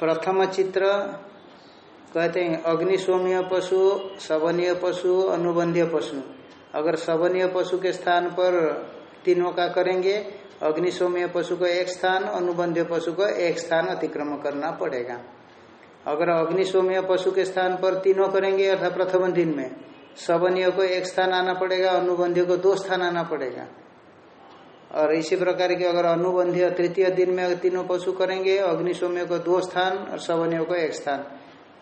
प्रथम चित्र कहते हैं अग्निशोमीय पशु, सवनीय पशु, अनुबंधीय पशु। अगर सवनीय पशु के स्थान पर तीनों का करेंगे अग्निशोमीय पशु को एक स्थान, अनुबंधीय पशु को एक स्थान अतिक्रमण करना पड़ेगा। अगर अग्निशोमीय पशु के स्थान पर तीनों करेंगे, अर्थात प्रथम दिन में, सवनीय को एक स्थान आना पड़ेगा, अनुबंधीय को दो स्थान आना पड़ेगा। और इसी प्रकार की अगर अनुबंधी तृतीय दिन में तीनों पशु करेंगे अग्निशोम्य को दो स्थान और सवनीय को एक स्थान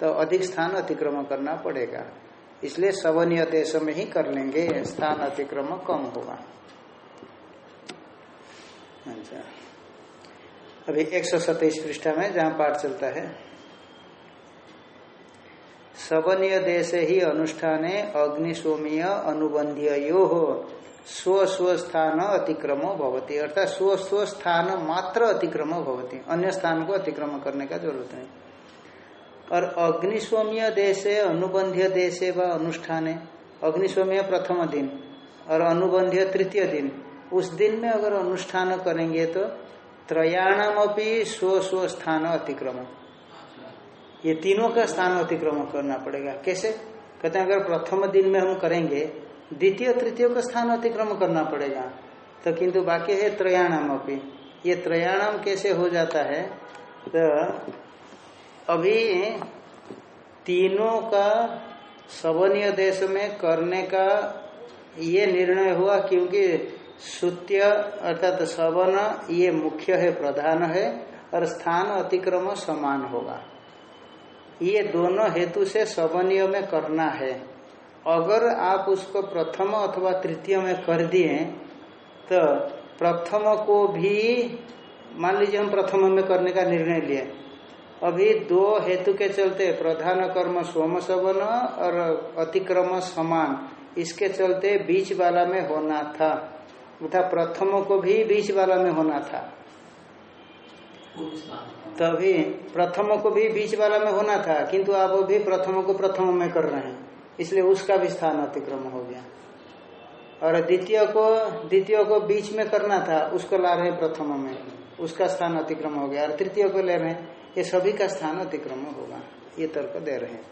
तो अधिक स्थान अतिक्रमण करना पड़ेगा। इसलिए सवनीय देश में ही कर लेंगे, स्थान अतिक्रमण कम होगा। अच्छा। अभी एक सौ सत्ताईस पृष्ठा में जहाँ पाठ चलता है। सवनीय देश ही अनुष्ठाने अग्निशोमीय अनुबंधीय यो हो स्व स्व स्थान अतिक्रमो भवती। अर्थात स्व स्व स्थान मात्र अतिक्रम भवती। अन्य स्थान को अतिक्रम करने का ज़रूरत नहीं। और अग्निस्वमीय देश, अनुबंधीय देश व अनुष्ठान, अग्निस्वमीय प्रथम दिन और अनुबंधीय तृतीय दिन, उस दिन में अगर अनुष्ठान करेंगे तो त्रयाणाम अपनी स्व स्व स्थान अतिक्रमण ये तीनों का स्थान अतिक्रमण करना पड़ेगा। कैसे? कहते हैं, अगर प्रथम दिन में हम करेंगे द्वितीय, तृतीय का स्थान अतिक्रम करना पड़ेगा। तो किंतु बाकी है त्रयाणाम अपनी ये त्रयाणाम कैसे हो जाता है? तो अभी तीनों का सवनीय देश में करने का ये निर्णय हुआ क्योंकि सुत्य अर्थात सवन ये मुख्य है, प्रधान है, और स्थान अतिक्रम समान होगा। ये दोनों हेतु से सवनीय में करना है। अगर आप उसको प्रथम अथवा तृतीय में कर दिए तो प्रथम को भी, मान लीजिए हम प्रथम में करने का निर्णय लिए, अभी दो हेतु के चलते प्रधान कर्म सोम सवन और अतिक्रम समान, इसके चलते बीच वाला में होना था। तथा प्रथम को भी बीच वाला में होना था। तभी प्रथम को भी बीच वाला में होना था, किंतु आप अभी प्रथम को प्रथम में कर रहे हैं। इसलिए उसका भी स्थान अतिक्रम हो गया। और द्वितीय को द्वितीय को बीच में करना था, उसको ला रहे प्रथम में। उसका स्थान अतिक्रम हो गया। और तृतीय को ले रहे हैं, ये सभी का स्थान अतिक्रम होगा। ये तर्क दे रहे हैं।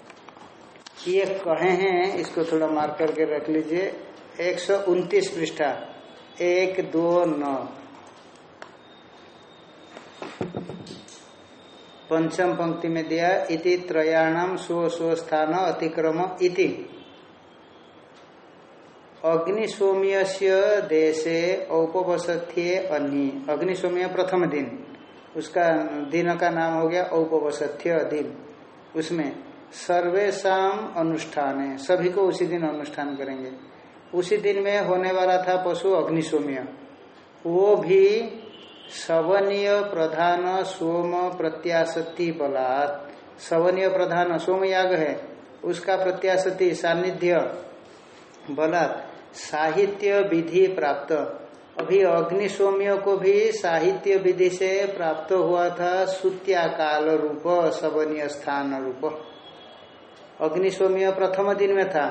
ये कहे हैं, इसको थोड़ा मार करके रख लीजिए। एक सौ उन्तीस पृष्ठा। एक, दो, नौ। पंचम पंक्ति में दिया, इति त्रयाणाम स्व स्व स्थान अतिक्रम इति। अग्निशोम्य देशे औपवसथ्ये अन्य। अग्निशोम्य प्रथम दिन। उसका दिन का नाम हो गया औपवसथ्य दिन। उसमें सर्वेशा अनुष्ठान, सभी को उसी दिन अनुष्ठान करेंगे। उसी दिन में होने वाला था पशु अग्निशोम्य वो भी सवनीय प्रधान सोम प्रत्याशति बलात्। सवनीय प्रधान, सोम याग है, उसका प्रत्याशति सानिध्य बलात्। साहित्य विधि प्राप्त। अभी अग्नि अग्निशोम्य को भी साहित्य विधि से प्राप्त हुआ था, सुत्याकाल रूप सवनीय स्थान रूप। अग्निशोम्य प्रथम दिन में था।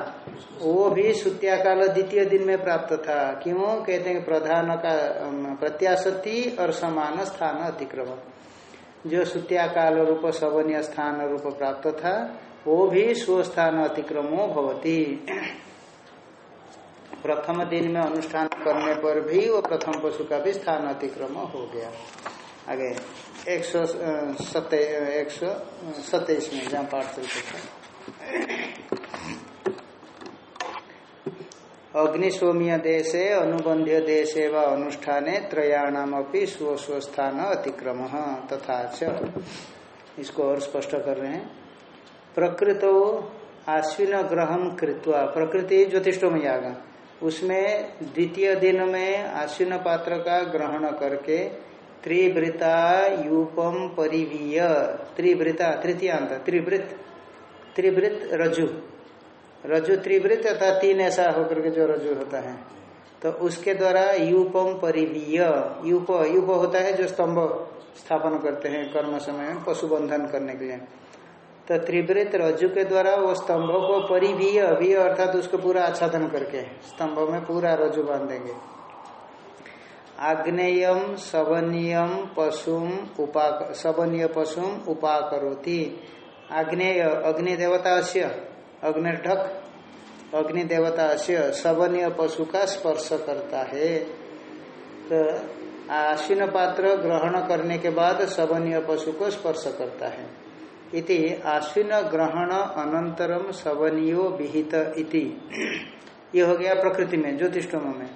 वो भी सुत्याकाल द्वितीय दिन में प्राप्त था। क्यों? कहते हैं प्रधान का प्रत्याशति और समान स्थान अतिक्रम जो सुत्याकाल रूप सवनीय स्थान रूप प्राप्त था, वो भी स्वस्थान अतिक्रमो भवती। प्रथम दिन में अनुष्ठान करने पर भी वो प्रथम पशु का भी स्थान अतिक्रम हो गया। आगे, एक सौ सत्ताईस में जहाँ पाठ चलते अग्निशोमीय देशे, अनुबंध्य देशे व अनुष्ठाने त्रयाणाम अपनी स्व स्वस्थान अतिक्रम तथा इसको और स्पष्ट कर रहे हैं। प्रकृत आश्विन ग्रहण कृत्वा, प्रकृति ज्योतिषोम याग उसमें द्वितीय दिन में आश्विन पात्र का ग्रहण करके त्रिवृता यूपम परिवीय, त्रिवृता, तृतीयांत, त्रिवृत। त्रिवृत रजु। रजु त्रिवृत अर्थात तीन ऐसा होकर के जो रजु होता है। तो उसके द्वारा यूपम परिवीय, यूप यूप होता है जो स्तंभ स्थापन करते हैं कर्म समय में पशु बंधन करने के लिए। तो त्रिवृत रज्जु के द्वारा वो स्तंभ को परिवीय अभी अर्थात उसको पूरा आच्छादन करके स्तंभ में पूरा रज्जु बांधेंगे। आग्नेयम, सवनीयम, पशुम, उपा सवनीय पशुम उपाकरोती। आग्नेय अग्नि देवता अश्य अग्निढक अग्नि देवता अश्य सवनीय पशु का स्पर्श करता है। तो आश्विन पात्र ग्रहण करने के बाद सवनीय पशु को स्पर्श करता है। इति आश्विन ग्रहण अनंतरम सवनियो विहित इति। ये हो गया प्रकृति में ज्योतिषोम में।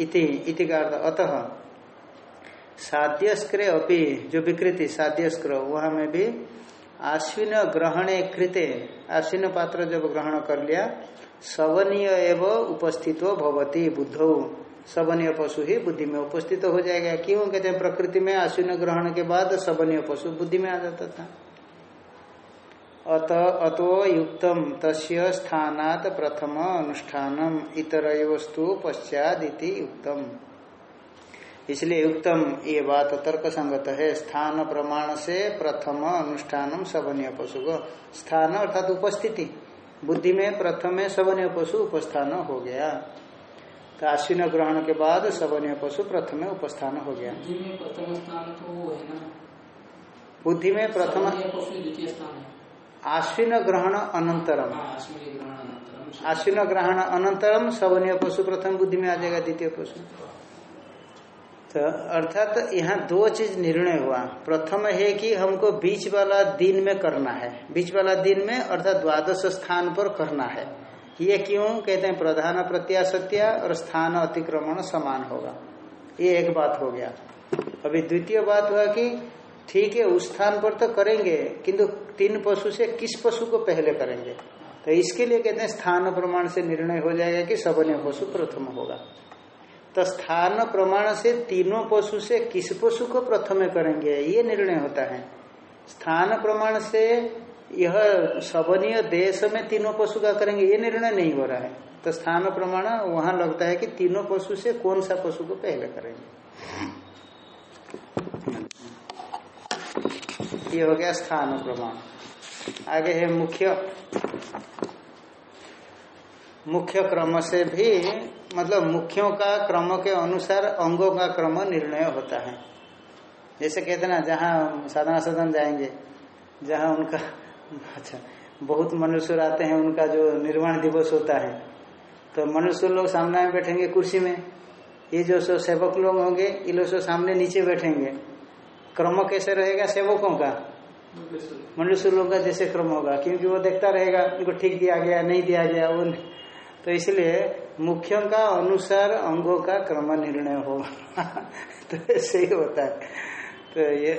इति इति अतः साध्यस्क्र अपि जो विकृति, साध्यस्क्र, वहाँ में भी आश्विन ग्रहणे कृते, आश्विन पात्र जब ग्रहण कर लिया, सवनीय एवं उपस्थित भवती बुद्धौ। सवनीय पशु ही बुद्धि में उपस्थित हो जाएगा। क्यों? कहते हैं, प्रकृति में आश्विन ग्रहण के बाद सवनीय पशु बुद्धि में आ जाता था। अत, अतो युक्तम, तस्य स्थानात प्रथम अनुष्ठानम इतर वस्तु पश्चात इति युक्तम। इसलिए उत्तम ये बात तर्क संगत है। स्थान प्रमाण से प्रथम अनुष्ठानम सवनीय पशु। को स्थान अर्थात उपस्थिति। बुद्धि में प्रथम सवनीय पशु उपस्थान हो गया। तो आश्विन ग्रहण के बाद सवनीय पशु प्रथम उपस्थान हो गया। प्रथम स्थान तो वो है ना। बुद्धि में प्रथम स्थान है। आश्विन ग्रहण अनंतरम। आश्विन ग्रहण अनंतरम। सवनीय पशु प्रथम बुद्धि में आ जाएगा द्वितीय पशु। तो अर्थात यहाँ दो चीज़ निर्णय हुआ। प्रथम है कि हमको बीच वाला दिन में करना है। बीच वाला दिन में अर्थात द्वादश स्थान पर करना है। ये क्यों? कहते हैं प्रधान प्रत्याशत्या और स्थान अतिक्रमण समान होगा। ये एक बात हो गया। अभी द्वितीय बात हुआ कि ठीक है, उस स्थान पर तो करेंगे, किंतु तीन पशु से किस पशु को पहले करेंगे? तो इसके लिए कहते हैं स्थान प्रमाण से निर्णय हो जाएगा कि सबन्य पशु प्रथम होगा। तो स्थान प्रमाण से तीनों पशु से किस पशु को प्रथम करेंगे? ये निर्णय होता है। स्थान प्रमाण से यह सबनीय देश में तीनों पशु का करेंगे, ये निर्णय नहीं हो रहा है। तो स्थान प्रमाण, वहाँ लगता है कि तीनों पशु से कौन सा पशु को पहले करेंगे? ये हो गया स्थान प्रमाण। आगे है मुख्य। मुख्य क्रम से भी मतलब मुख्यों का क्रम के अनुसार अंगों का क्रम निर्णय होता है। जैसे कहते ना जहाँ साधना सदन जाएँगे जहाँ उनका अच्छा बहुत मनुष्य आते हैं उनका जो निर्माण दिवस होता है तो मनुष्य लोग सामने में बैठेंगे कुर्सी में। ये जो सो सेवक लोग होंगे ये लोग सो सामने नीचे बैठेंगे। क्रम कैसे रहेगा सेवकों का? मंडलेश्वर का जैसे क्रम होगा क्योंकि वो देखता रहेगा उनको ठीक दिया गया नहीं दिया गया वो तो इसलिए मुख्यों का अनुसार अंगों का क्रम निर्णय हो। तो ऐसे ही होता है। तो ये,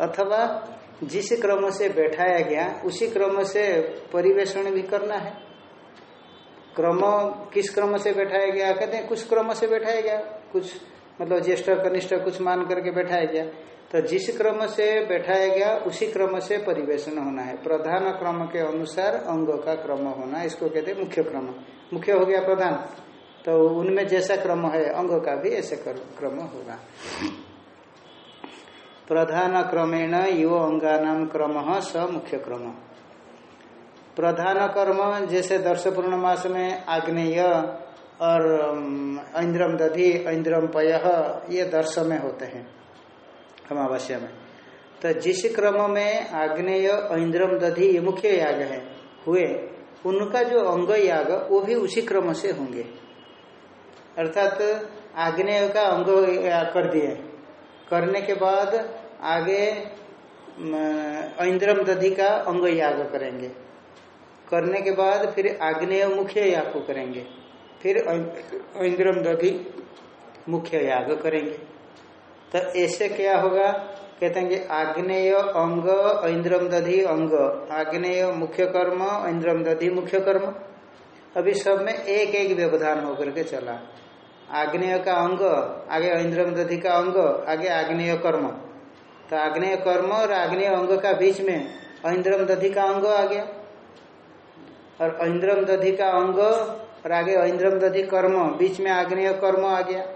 अथवा जिस क्रम से बैठाया गया, उसी क्रम से परिवेषण भी करना है। क्रम, किस क्रम से बैठाया गया? कहते हैं कुछ क्रम से बैठाया गया, कुछ मतलब ज्येष्ठ, कनिष्ठ कुछ मान करके बैठाया गया। तो जिस क्रम से बैठाया गया, उसी क्रम से परिवेशन होना है। प्रधान क्रम के अनुसार अंग का क्रम होना, इसको कहते हैं मुख्य क्रम। मुख्य हो गया प्रधान। तो उनमें जैसा क्रम है, अंग का भी ऐसे क्रम होगा। प्रधान क्रमेण यो अंगानाम क्रम स मुख्य क्रम। प्रधान कर्म जैसे दर्श पूर्णमास में आग्नेय और इंद्रम दधि इंद्रम पय, ये दर्श में होते हैं। अमावस्या में। तो जिस क्रम में आग्नेय इंद्रम दधि ये मुख्य याग है, हुए, उनका जो अंग याग, वो भी उसी क्रम से होंगे। अर्थात आग्नेय का अंग कर दिए। करने के बाद आगे इंद्रम दधि का अंग याग करेंगे। करने के बाद फिर आग्नेय मुख्य याग को करेंगे। फिर इंद्रम दधि मुख्य याग करेंगे। तो ऐसे क्या होगा? कहते हैं कि आग्नेय अंग, इंद्रम दधि अंग। आग्नेय मुख्य कर्म, इंद्रम दधि मुख्य कर्म। अभी सब में एक एक व्यवधान होकर के चला। आग्नेय का अंग, आगे इंद्रम दधि का अंग, आगे आग्नेय कर्म। तो आग्नेय कर्म और आग्नेय अंग का बीच में इंद्रम दधि का अंग आ गया। और इंद्रम दधि का अंग और आगे इंद्रम दधि कर्म, बीच में आग्नेय कर्म आ गया।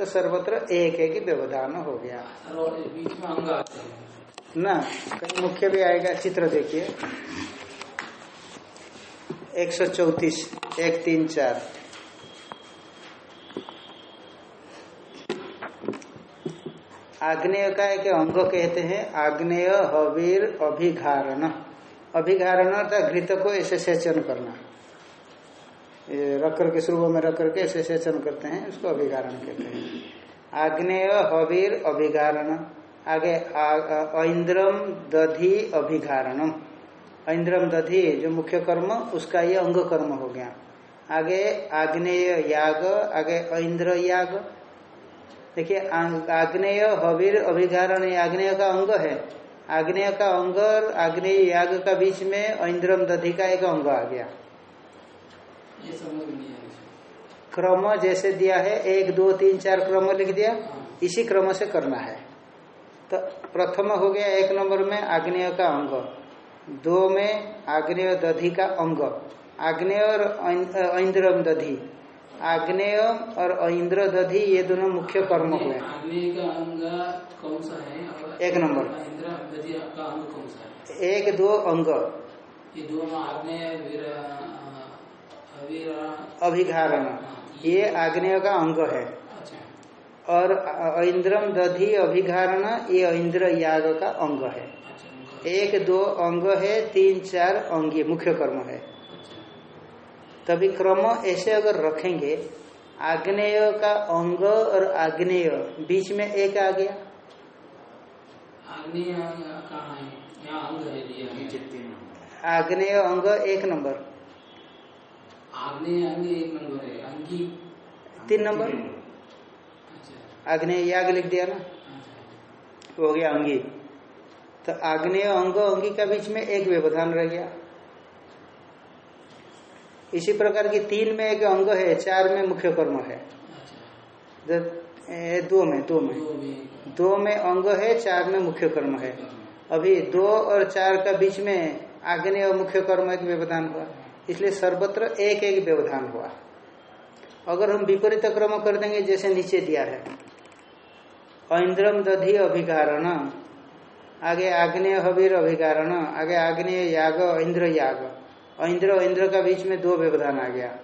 तो सर्वत्र एक एक व्यवधान हो गया। बीच में अंग आते हैं। ना कहीं मुख्य भी आएगा चित्र देखिए। एक सौ चौतीस एक तीन चार। आग्नेय का एक अंग कहते हैं आग्नेय हवीर अभिघारण। अभिघारण अर्थात घृत को ऐसे सेचन करना। रख करके शुरू में रख करके ऐसे सेचन करते हैं, उसको अभिगारण कहते हैं। आग्नेय हवीर अभिगारण आगे ऐन्द्रम दधि अभिगारणम ऐन्द्रम दधि जो मुख्य कर्म, उसका ये अंग कर्म हो गया। आगे आग्नेय याग, आगे ऐन्द्र याग। देखिए आग्नेय हवीर अभिगारण आग्नेय का अंग है। आग्नेय का अंग और आग्नेय याग का बीच में ऐन्द्रम दधि का एक अंग आ गया। ये समझ नहीं आया क्रम जैसे दिया है एक दो तीन चार क्रम लिख दिया इसी क्रम से करना है। तो प्रथम हो गया एक नंबर में आग्नेय का अंग। दो में आग्नेय दधि का अंग। आग्नेय और ऐन्द्रम दधि। आग्नेय और ऐन्द्र दधि ये दोनों मुख्य कर्म हुए। का अंग कौन सा है? एक नंबर। का अंग कौन सा है? एक दो अंग। ये दोनों आग्नेय अभिघारण। ये आग्नेय का अंग है। अच्छा और ऐन्द्रम दधि अभिघारण ये ऐन्द्र याग का अंग है। एक दो अंग है तीन चार अंग ये मुख्य कर्म है। तभी क्रम ऐसे अगर रखेंगे आग्नेय का अंग और आग्नेय बीच में एक आ गया। आग्नेय अंग कहाँ है? यहाँ अंग है दिया है आग्नेय अंग एक नंबर। आग्नेय अंग एक नंबर है अंगी। तीन नंबर अच्छा। आग्नेय याग लिख दिया ना? अच्छा। हो गया अंगी। तो आग्नेय अंग अंगी का बीच में एक व्यवधान रह गया। इसी प्रकार की तीन में एक अंग है चार में मुख्य कर्म है। अच्छा। दो में दो में। दो में। दो में अंग है चार में मुख्य कर्म है। अभी दो और चार का बीच में आग्नेय और मुख्य कर्म एक व्यवधान हुआ। इसलिए सर्वत्र एक एक व्यवधान हुआ। अगर हम विपरीत क्रम कर देंगे, जैसे नीचे दिया है। ऐन्द्रम दधि अभिकारण, आगे आग्नेय हवीर अभिकारण, आगे आग्नेय याग इंद्र याग। इंद्र इंद्र का बीच में दो व्यवधान आ गया।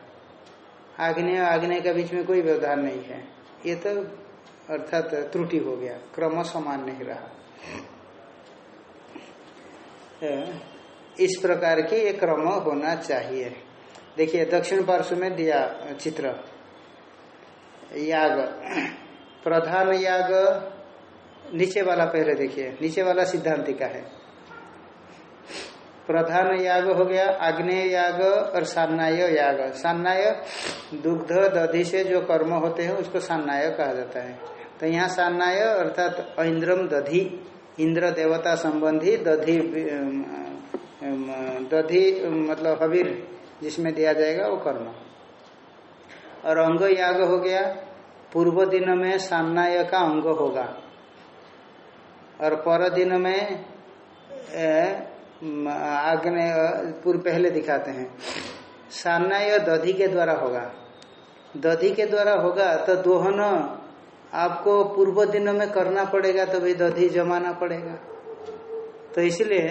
आग्नेय आग्नेय का बीच में कोई व्यवधान नहीं है। ये तो अर्थात त्रुटि हो गया। क्रम समान नहीं रहा। इस प्रकार की एक क्रम होना चाहिए। देखिए, दक्षिण पार्श्व में दिया चित्र। याग। प्रधान याग नीचे वाला पहले देखिए। नीचे वाला सिद्धांति का है। प्रधान याग हो गया, आग्नेय याग और सान्नाय याग। सान्नाय, दुग्ध, दधि से जो कर्म होते हैं, उसको सान्नाय कहा जाता है। तो यहाँ सान्नाय अर्थात ऐन्द्रम दधि। इंद्र देवता संबंधी दधि दधि मतलब हबीर जिसमें दिया जाएगा वो कर्म। और अंग याग हो गया, पूर्व दिन में सामनाय का अंग होगा। और पर दिन में आग्नेय पूर्व पहले दिखाते हैं। सामनाय दधि के द्वारा होगा। दधि के द्वारा होगा तो दोहन आपको पूर्व दिनों में करना पड़ेगा तो भाई दधि जमाना पड़ेगा। तो इसलिए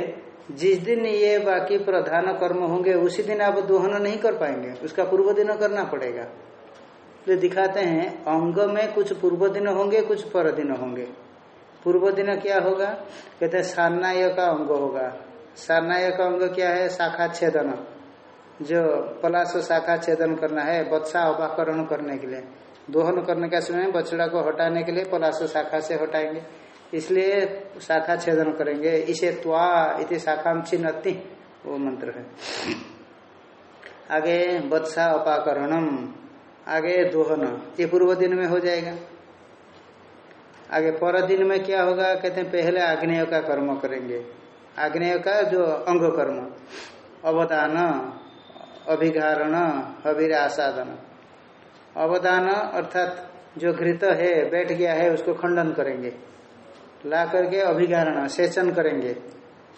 जिस दिन ये बाकी प्रधान कर्म होंगे, उसी दिन आप दोहन नहीं कर पाएँगे। उसका पूर्व दिन करना पड़ेगा। तो दिखाते हैं, अंग में कुछ पूर्व दिन होंगे, कुछ पर दिन होंगे। पूर्व दिन क्या होगा? कहते हैं सारनाय का अंग होगा। सान्नाय का अंग क्या है? शाखा छेदन। जो पलाश शाखा छेदन करना है, बत्सा अपाकरण करने के लिए। दोहन करने का समय बछड़ा को हटाने के लिए पलाश शाखा से हटाएँगे। इसलिए शाखा छेदन करेंगे। इसे त्वा इति शाखा चिन्हती वो मंत्र है। आगे बत्सा अपाकरणम आगे दोहन, ये पूर्व दिन में हो जाएगा। आगे पर दिन में क्या होगा? कहते हैं पहले आग्नेय का कर्म करेंगे। आग्नेय का जो अंग कर्म, अवदान, अभिघारण अभिर आसादन अवदान अर्थात जो घृत है, बैठ गया है, उसको खंडन करेंगे। ला करके अभिगारण, सेचन करेंगे।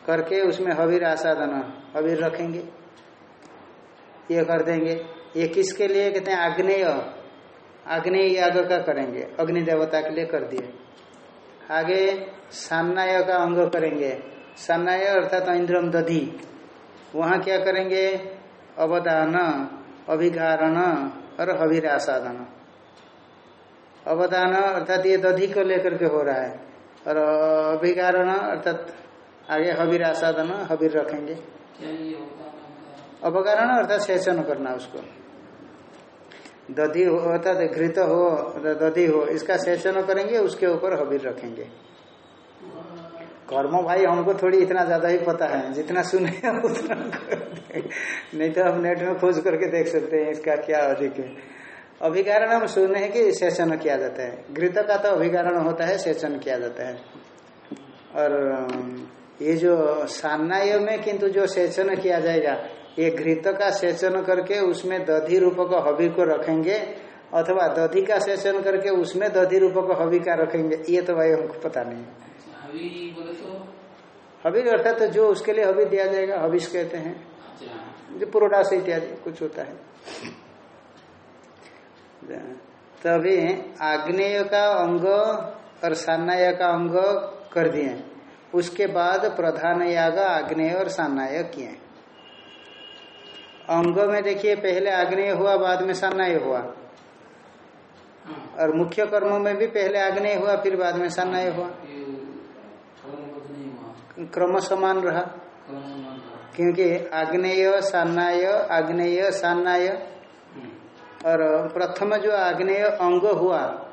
करके उसमें हवीर आसादन हवीर रखेंगे। ये कर देंगे। ये किसके लिए? कहते हैं आग्नेय। आग्नेय याग का करेंगे। अग्नि देवता के लिए कर दिए। आगे सान्नाय का अंग करेंगे। सान्नाय अर्थात इंद्रम दधि। वहाँ क्या करेंगे? अवदान, अभिगारण और हवीर आसादन अवदान अर्थात ये दधि को लेकर के हो रहा है। और अभिगारण अर्थात आगे हबीर आसाधन हबीर रखेंगे। अवगारण अर्थात सेचन करना उसको। दधि हो, अर्थात घृत हो दधि हो, इसका सेचन करेंगे, उसके ऊपर हबीर रखेंगे। कर्म भाई, हमको थोड़ी इतना ज़्यादा ही पता है, जितना सुने उतना नहीं तो हम नेट में खोज करके देख सकते हैं, इसका क्या अधिक है। अभिकारण हम सुने हैं कि सेचन किया जाता है। घृत का तो अभिकारण होता है सेचन किया जाता है। और ये जो सान्नाय में किंतु जो सेचन किया जाएगा ये घृत का सेचन करके उसमें दधि रूप को हबी को रखेंगे अथवा दधि का सेचन करके उसमें दधि रूप को हबी का रखेंगे ये तो भाई हमको पता नहीं। हबी तो? अर्थात तो जो उसके लिए हबी दिया जाएगा हबिश कहते हैं। अच्छा। जो पुरोडास इत्यादि कुछ होता है। तभी आग्नेय का अंग और सान्नाय का अंग कर दिए। उसके बाद प्रधान याग आग्नेय और सान्नाय किए। अंग में देखिए, पहले आग्नेय हुआ, बाद में सान्नाय हुआ। और मुख्य कर्मों में भी पहले आग्नेय हुआ, फिर बाद में सान्नाय हुआ। क्रम समान रहा। क्योंकि आग्नेय, सान्नाय आग्नेय, सान्नाय और प्रथम जो आग्नेय अंग हुआ,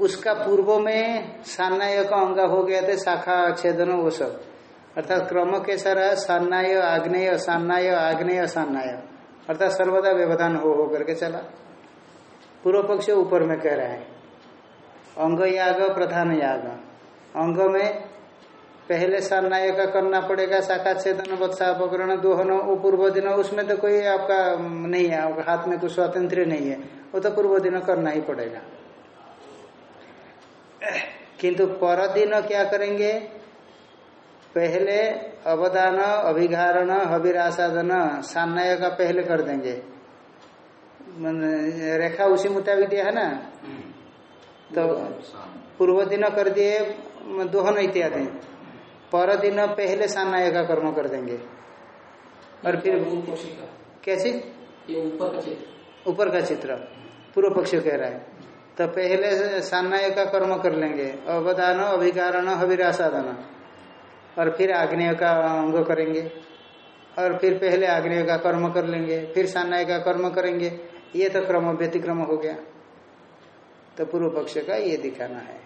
उसका पूर्व में सान्नाय का अंग हो गया था, शाखा छेदन वो सब। अर्थात क्रम के सारा सान्नाय, आग्नेय सान्नाय आग्नेय, सान्नाय। अर्थात सर्वदा व्यवधान हो हो करके चला। पूर्व पक्ष ऊपर में कह रहा है। अंग याग, प्रधान याग। अंग में पहले सान्नाय का करना पड़ेगा शाखा छेदन बत्सा अपकरण दोहन वो पूर्व दिन उसमें तो कोई आपका नहीं है आपका हाथ में कुछ स्वातंत्र नहीं है वो तो पूर्व दिन करना ही पड़ेगा। किंतु पर दिन क्या करेंगे? पहले अवदान अभिघारण हविरासादन सान्नाय का पहले कर देंगे। रेखा उसी मुताबिक दिया है ना? तो पूर्व दिन कर दिए दोहन इत्यादि। पर दिन पहले सान्नाय का कर्म कर देंगे। और फिर कैसे ऊपर का चित्र। ऊपर का चित्र। पूर्व पक्ष कह रहा है। तो पहले सान्नाय का कर्म कर लेंगे। अवदान अभिकारण हविरासाधन और फिर आग्नेय का अंग करेंगे। और फिर पहले आग्नेय का कर्म कर लेंगे। फिर सान्नाय का कर्म करेंगे। ये तो क्रम व्यतिक्रम हो गया। तो पूर्व पक्ष का ये दिखाना है।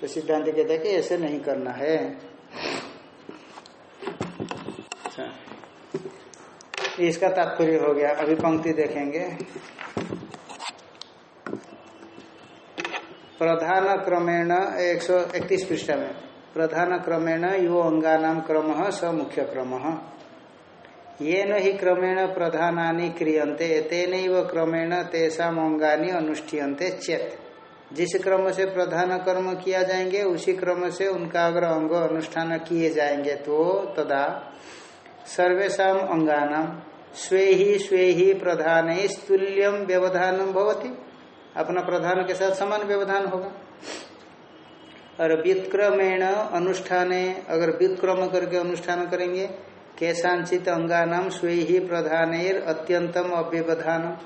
तो सिद्धांत कहता है कि ऐसे नहीं करना है। इसका तात्पर्य हो गया, अभी पंक्ति देखेंगे। प्रधान क्रमेण एक सौ इकतीस पृष्ठ में प्रधान क्रमेण यो अंगानाम क्रम स मुख्य क्रम। ये न ही क्रमेण प्रधानानि क्रियन्ते तेन क्रमेण तेषा अंगानी अनुष्ठीयते चेत। जिस क्रम से प्रधान कर्म किया जाएँगे, उसी क्रम से उनका अगर अंग अनुष्ठान किए जाएँगे। तो तदा सर्वेशा अंगानाम स्वे ही स्वे ही प्रधान तुल्यम व्यवधान भवती। अपना प्रधान के साथ समान व्यवधान होगा। और व्युत्क्रमेण अनुष्ठान, अगर व्युत्क्रम करके अनुष्ठान करेंगे, कैसांचित अंगानाम स्वे ही प्रधान अत्यंतम अव्यवधान।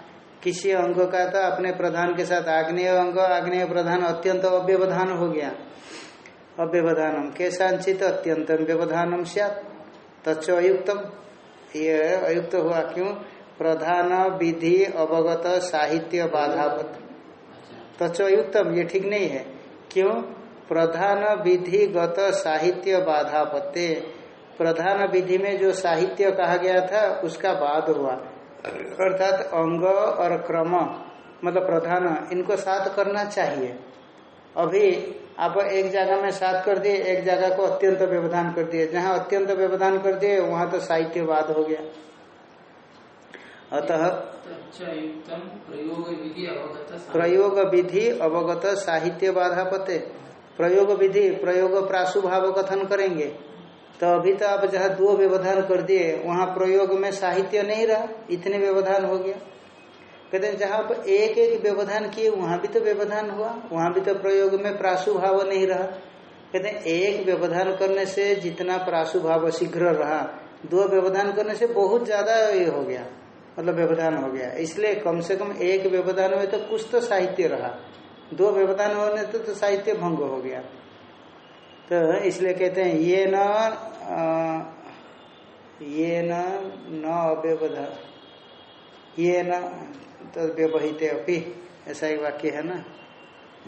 किसी अंग का तो अपने प्रधान के साथ आग्नेय अंग, आग्नेय प्रधान अत्यंत अव्यवधान हो गया। अव्यवधानम कैसांचित अत्यंतम व्यवधानम तच्च अयुक्तम। ये अयुक्त हुआ क्यों? प्रधान विधि अवगत साहित्य बाधावत। तच्च अयुक्तम, ये ठीक नहीं है। क्यों? प्रधान विधिगत साहित्य बाधापत्य प्रधान विधि में जो साहित्य कहा गया था, उसका बाद हुआ। अर्थात अंग और क्रम मतलब प्रधान इनको साथ करना चाहिए। अभी आप एक जगह में साथ कर दिए एक जगह को अत्यंत व्यवधान कर दिए। जहाँ अत्यंत व्यवधान कर दिए वहाँ तो साहित्यवाद हो गया। अतः प्रयोग विधि अवगत साहित्य। बाधा पते प्रयोग विधि प्रयोग प्राशुभाव कथन करेंगे। तो अभी तो आप जहाँ दो व्यवधान कर दिए वहाँ प्रयोग में साहित्य नहीं रहा इतने व्यवधान हो गया। कहते हैं जहाँ आप एक एक व्यवधान किए वहाँ भी तो व्यवधान हुआ वहाँ भी तो प्रयोग में प्राशुभाव नहीं रहा। कहते हैं एक व्यवधान करने से जितना प्राशुभाव शीघ्र रहा दो व्यवधान करने से बहुत ज़्यादा ये हो गया मतलब व्यवधान हो गया। इसलिए कम से कम एक व्यवधान में तो कुछ तो साहित्य रहा। दो व्यवधान होने तो, तो साहित्य भंग हो गया। तो इसलिए कहते हैं, ये न ये न अव्यवधा। ये न तो व्यवहित अपी, ऐसा ही वाक्य है ना?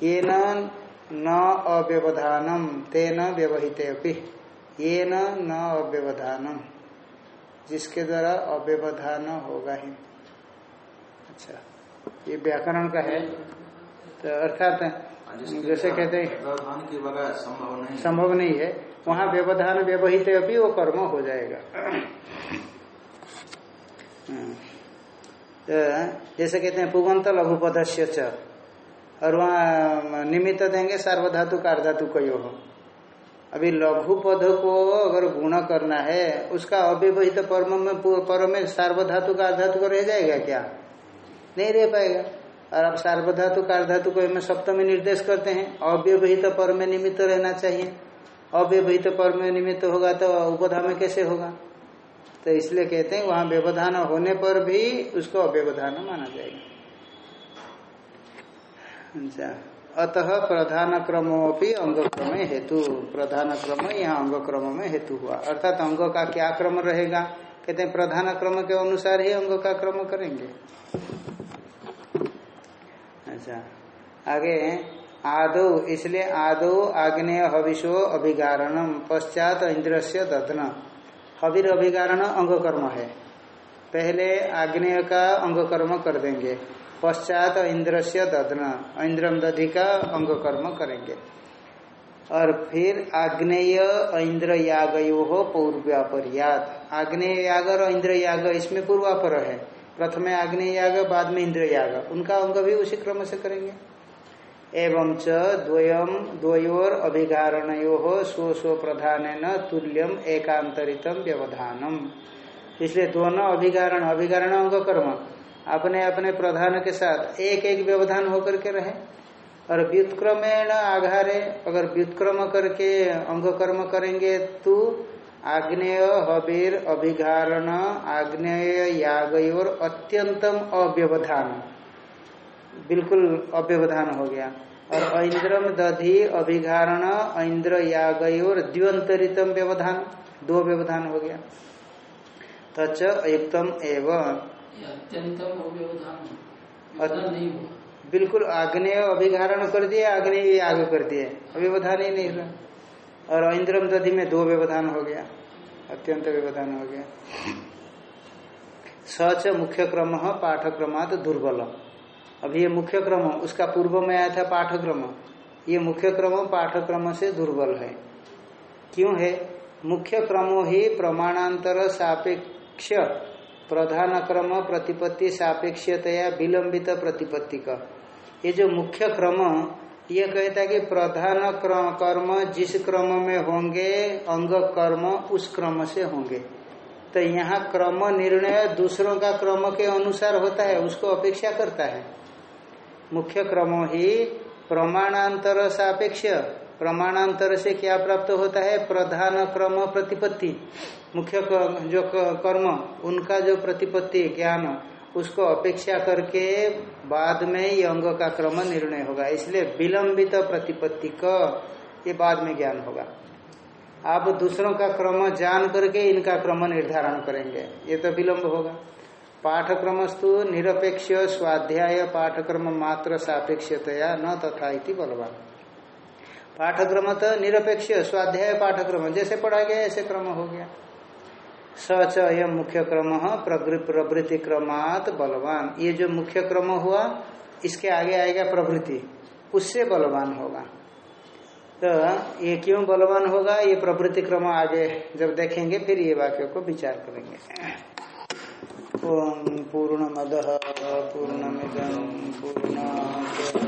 ये न अव्यवधानम तेन व्यवहित अपी। ये न अव्यवधानम, जिसके द्वारा अव्यवधान होगा ही। अच्छा ये व्याकरण का है। तो अर्थात जैसे कहते हैं संभव नहीं संभव नहीं है। वहाँ व्यवधान व्यवहित अभी वो कर्म हो जाएगा। हाँ। तो जैसे कहते हैं पुगंत लघुपदस्य च। और वहाँ निमित्त देंगे सार्वधातु कार्धातु कयो। हो अभी लघु पद को अगर गुण करना है उसका अव्यवहित परम में पर में सार्वधातु का धातु को रह जाएगा क्या? नहीं रह पाएगा। और आप सार्वधातु कार्धातु को में सप्तमी निर्देश करते हैं। अव्यवहित पर में निमित्त रहना चाहिए। अव्यवहित पर में निमित्त होगा तो उपधा में कैसे होगा? तो इसलिए कहते हैं, वहाँ व्यवधान होने पर भी उसको अव्यवधान माना जाएगा। अच्छा। अतः प्रधान क्रमोपी अंग क्रम हेतु। प्रधान क्रम यहाँ अंग क्रम में हेतु हुआ। अर्थात अंग का क्या क्रम रहेगा? कहते हैं, प्रधान क्रम के अनुसार ही अंग का क्रम करेंगे। अच्छा। आगे आदो, इसलिए आदो आग्नेय हविषो अभिगारणम पश्चात इंद्र से दधन हविर अभिगारण अंग कर्म है। पहले आग्नेय का अंग कर्म कर देंगे। पश्चात इंद्र से इंद्रम दधि का अंग कर्म करेंगे। और फिर आग्नेय इंद्र यागयो हो पूर्वापर्यात आग्नेय याग और इंद्र याग इसमें पूर्वापर है। प्रथम आग्नेय याग बाद में इंद्र याग उनका अंग भी उसी क्रम से करेंगे। एवं च द्वयम द्वयोर स्व स्व प्रधान तुल्यम एकांतरितम व्यवधानम। इसलिए दोनों अभिगारण अभिगारण अंग कर्म, अपने अपने प्रधान के साथ एक एक व्यवधान होकर के रहे। और व्युत्क्रमेण आघारे, अगर व्युत्क्रम करके अंग कर्म करेंगे तो आग्नेय हबीर अभिघारण आग्नेय यागयोर अत्यंतम अव्यवधान। बिल्कुल अव्यवधान हो गया। और ऐन्द्रम दधि अभिघारण ऐन्द्र यागयोर द्वंतरितम व्यवधान दो व्यवधान हो गया। तच अयुक्तम एवं। बिल्कुल आग्नेय अभिघारण कर दिए आग्नेय याग कर दिए। अव्यवधान ही नहीं रहा और इंद्रम दधि में दो व्यवधान हो गया, अत्यंत व्यवधान हो गया। सच मुख्य क्रम पाठक्रमात दुर्बल। अभी ये मुख्य क्रम, उसका पूर्व में आया था पाठक्रम। ये मुख्य क्रम, पाठक्रम से दुर्बल है। क्यों है? मुख्य क्रमो ही प्रमाणांतर सापेक्ष, प्रधान क्रम प्रतिपत्ति सापेक्षतया विलंबित प्रतिपत्ति का ये जो मुख्य क्रम ये कहता है कि प्रधान कर्म जिस क्रम में होंगे, अंग कर्म उस क्रम से होंगे। तो यहाँ क्रम निर्णय दूसरों का क्रम के अनुसार होता है, उसको अपेक्षा करता है। मुख्य क्रम ही प्रमाणांतर सापेक्ष। प्रमाणांतर से क्या प्राप्त होता है? प्रधान क्रम प्रतिपत्ति। मुख्य जो कर्म, उनका जो प्रतिपत्ति, ज्ञान उसको अपेक्षा करके बाद में ये अंग का क्रम निर्णय होगा। इसलिए विलंबित प्रतिपत्ति का ये बाद में ज्ञान होगा। आप दूसरों का क्रम जान करके इनका क्रम निर्धारण करेंगे। ये तो विलंब होगा। पाठक्रमस्तु निरपेक्ष स्वाध्याय पाठक्रम मात्र सापेक्षतया न तथा इति बलवान। पाठक्रम तो निरपेक्ष स्वाध्याय पाठक्रम, जैसे पढ़ा गया, ऐसे क्रम हो गया। सच अयम मुख्य क्रम प्रवृत्ति क्रमात बलवान। ये जो मुख्य क्रम हुआ, इसके आगे आएगा प्रवृत्ति। उससे बलवान होगा। तो ये क्यों बलवान होगा? ये प्रवृत्ति क्रम आगे जब देखेंगे, फिर ये वाक्य को विचार करेंगे। ओम पूर्ण मद पूर्णमिदम पूर्ण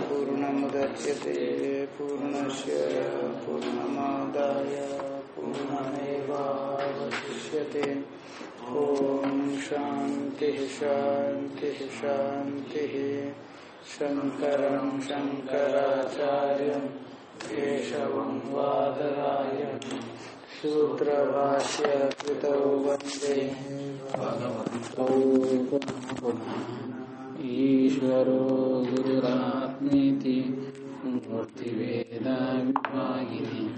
पूर्णमुदच्यते, पूर्णस्य, पूर्णमादाय। पूर्णमेवावशिष्यते ओम शांति शांति शांति शंकर शंकराचार्य केशव वादराय सूत्रभाष्य कृतौ वंदे ईश्वरो गुरुरात्मेति। मूर्तिवेदा विभागिनी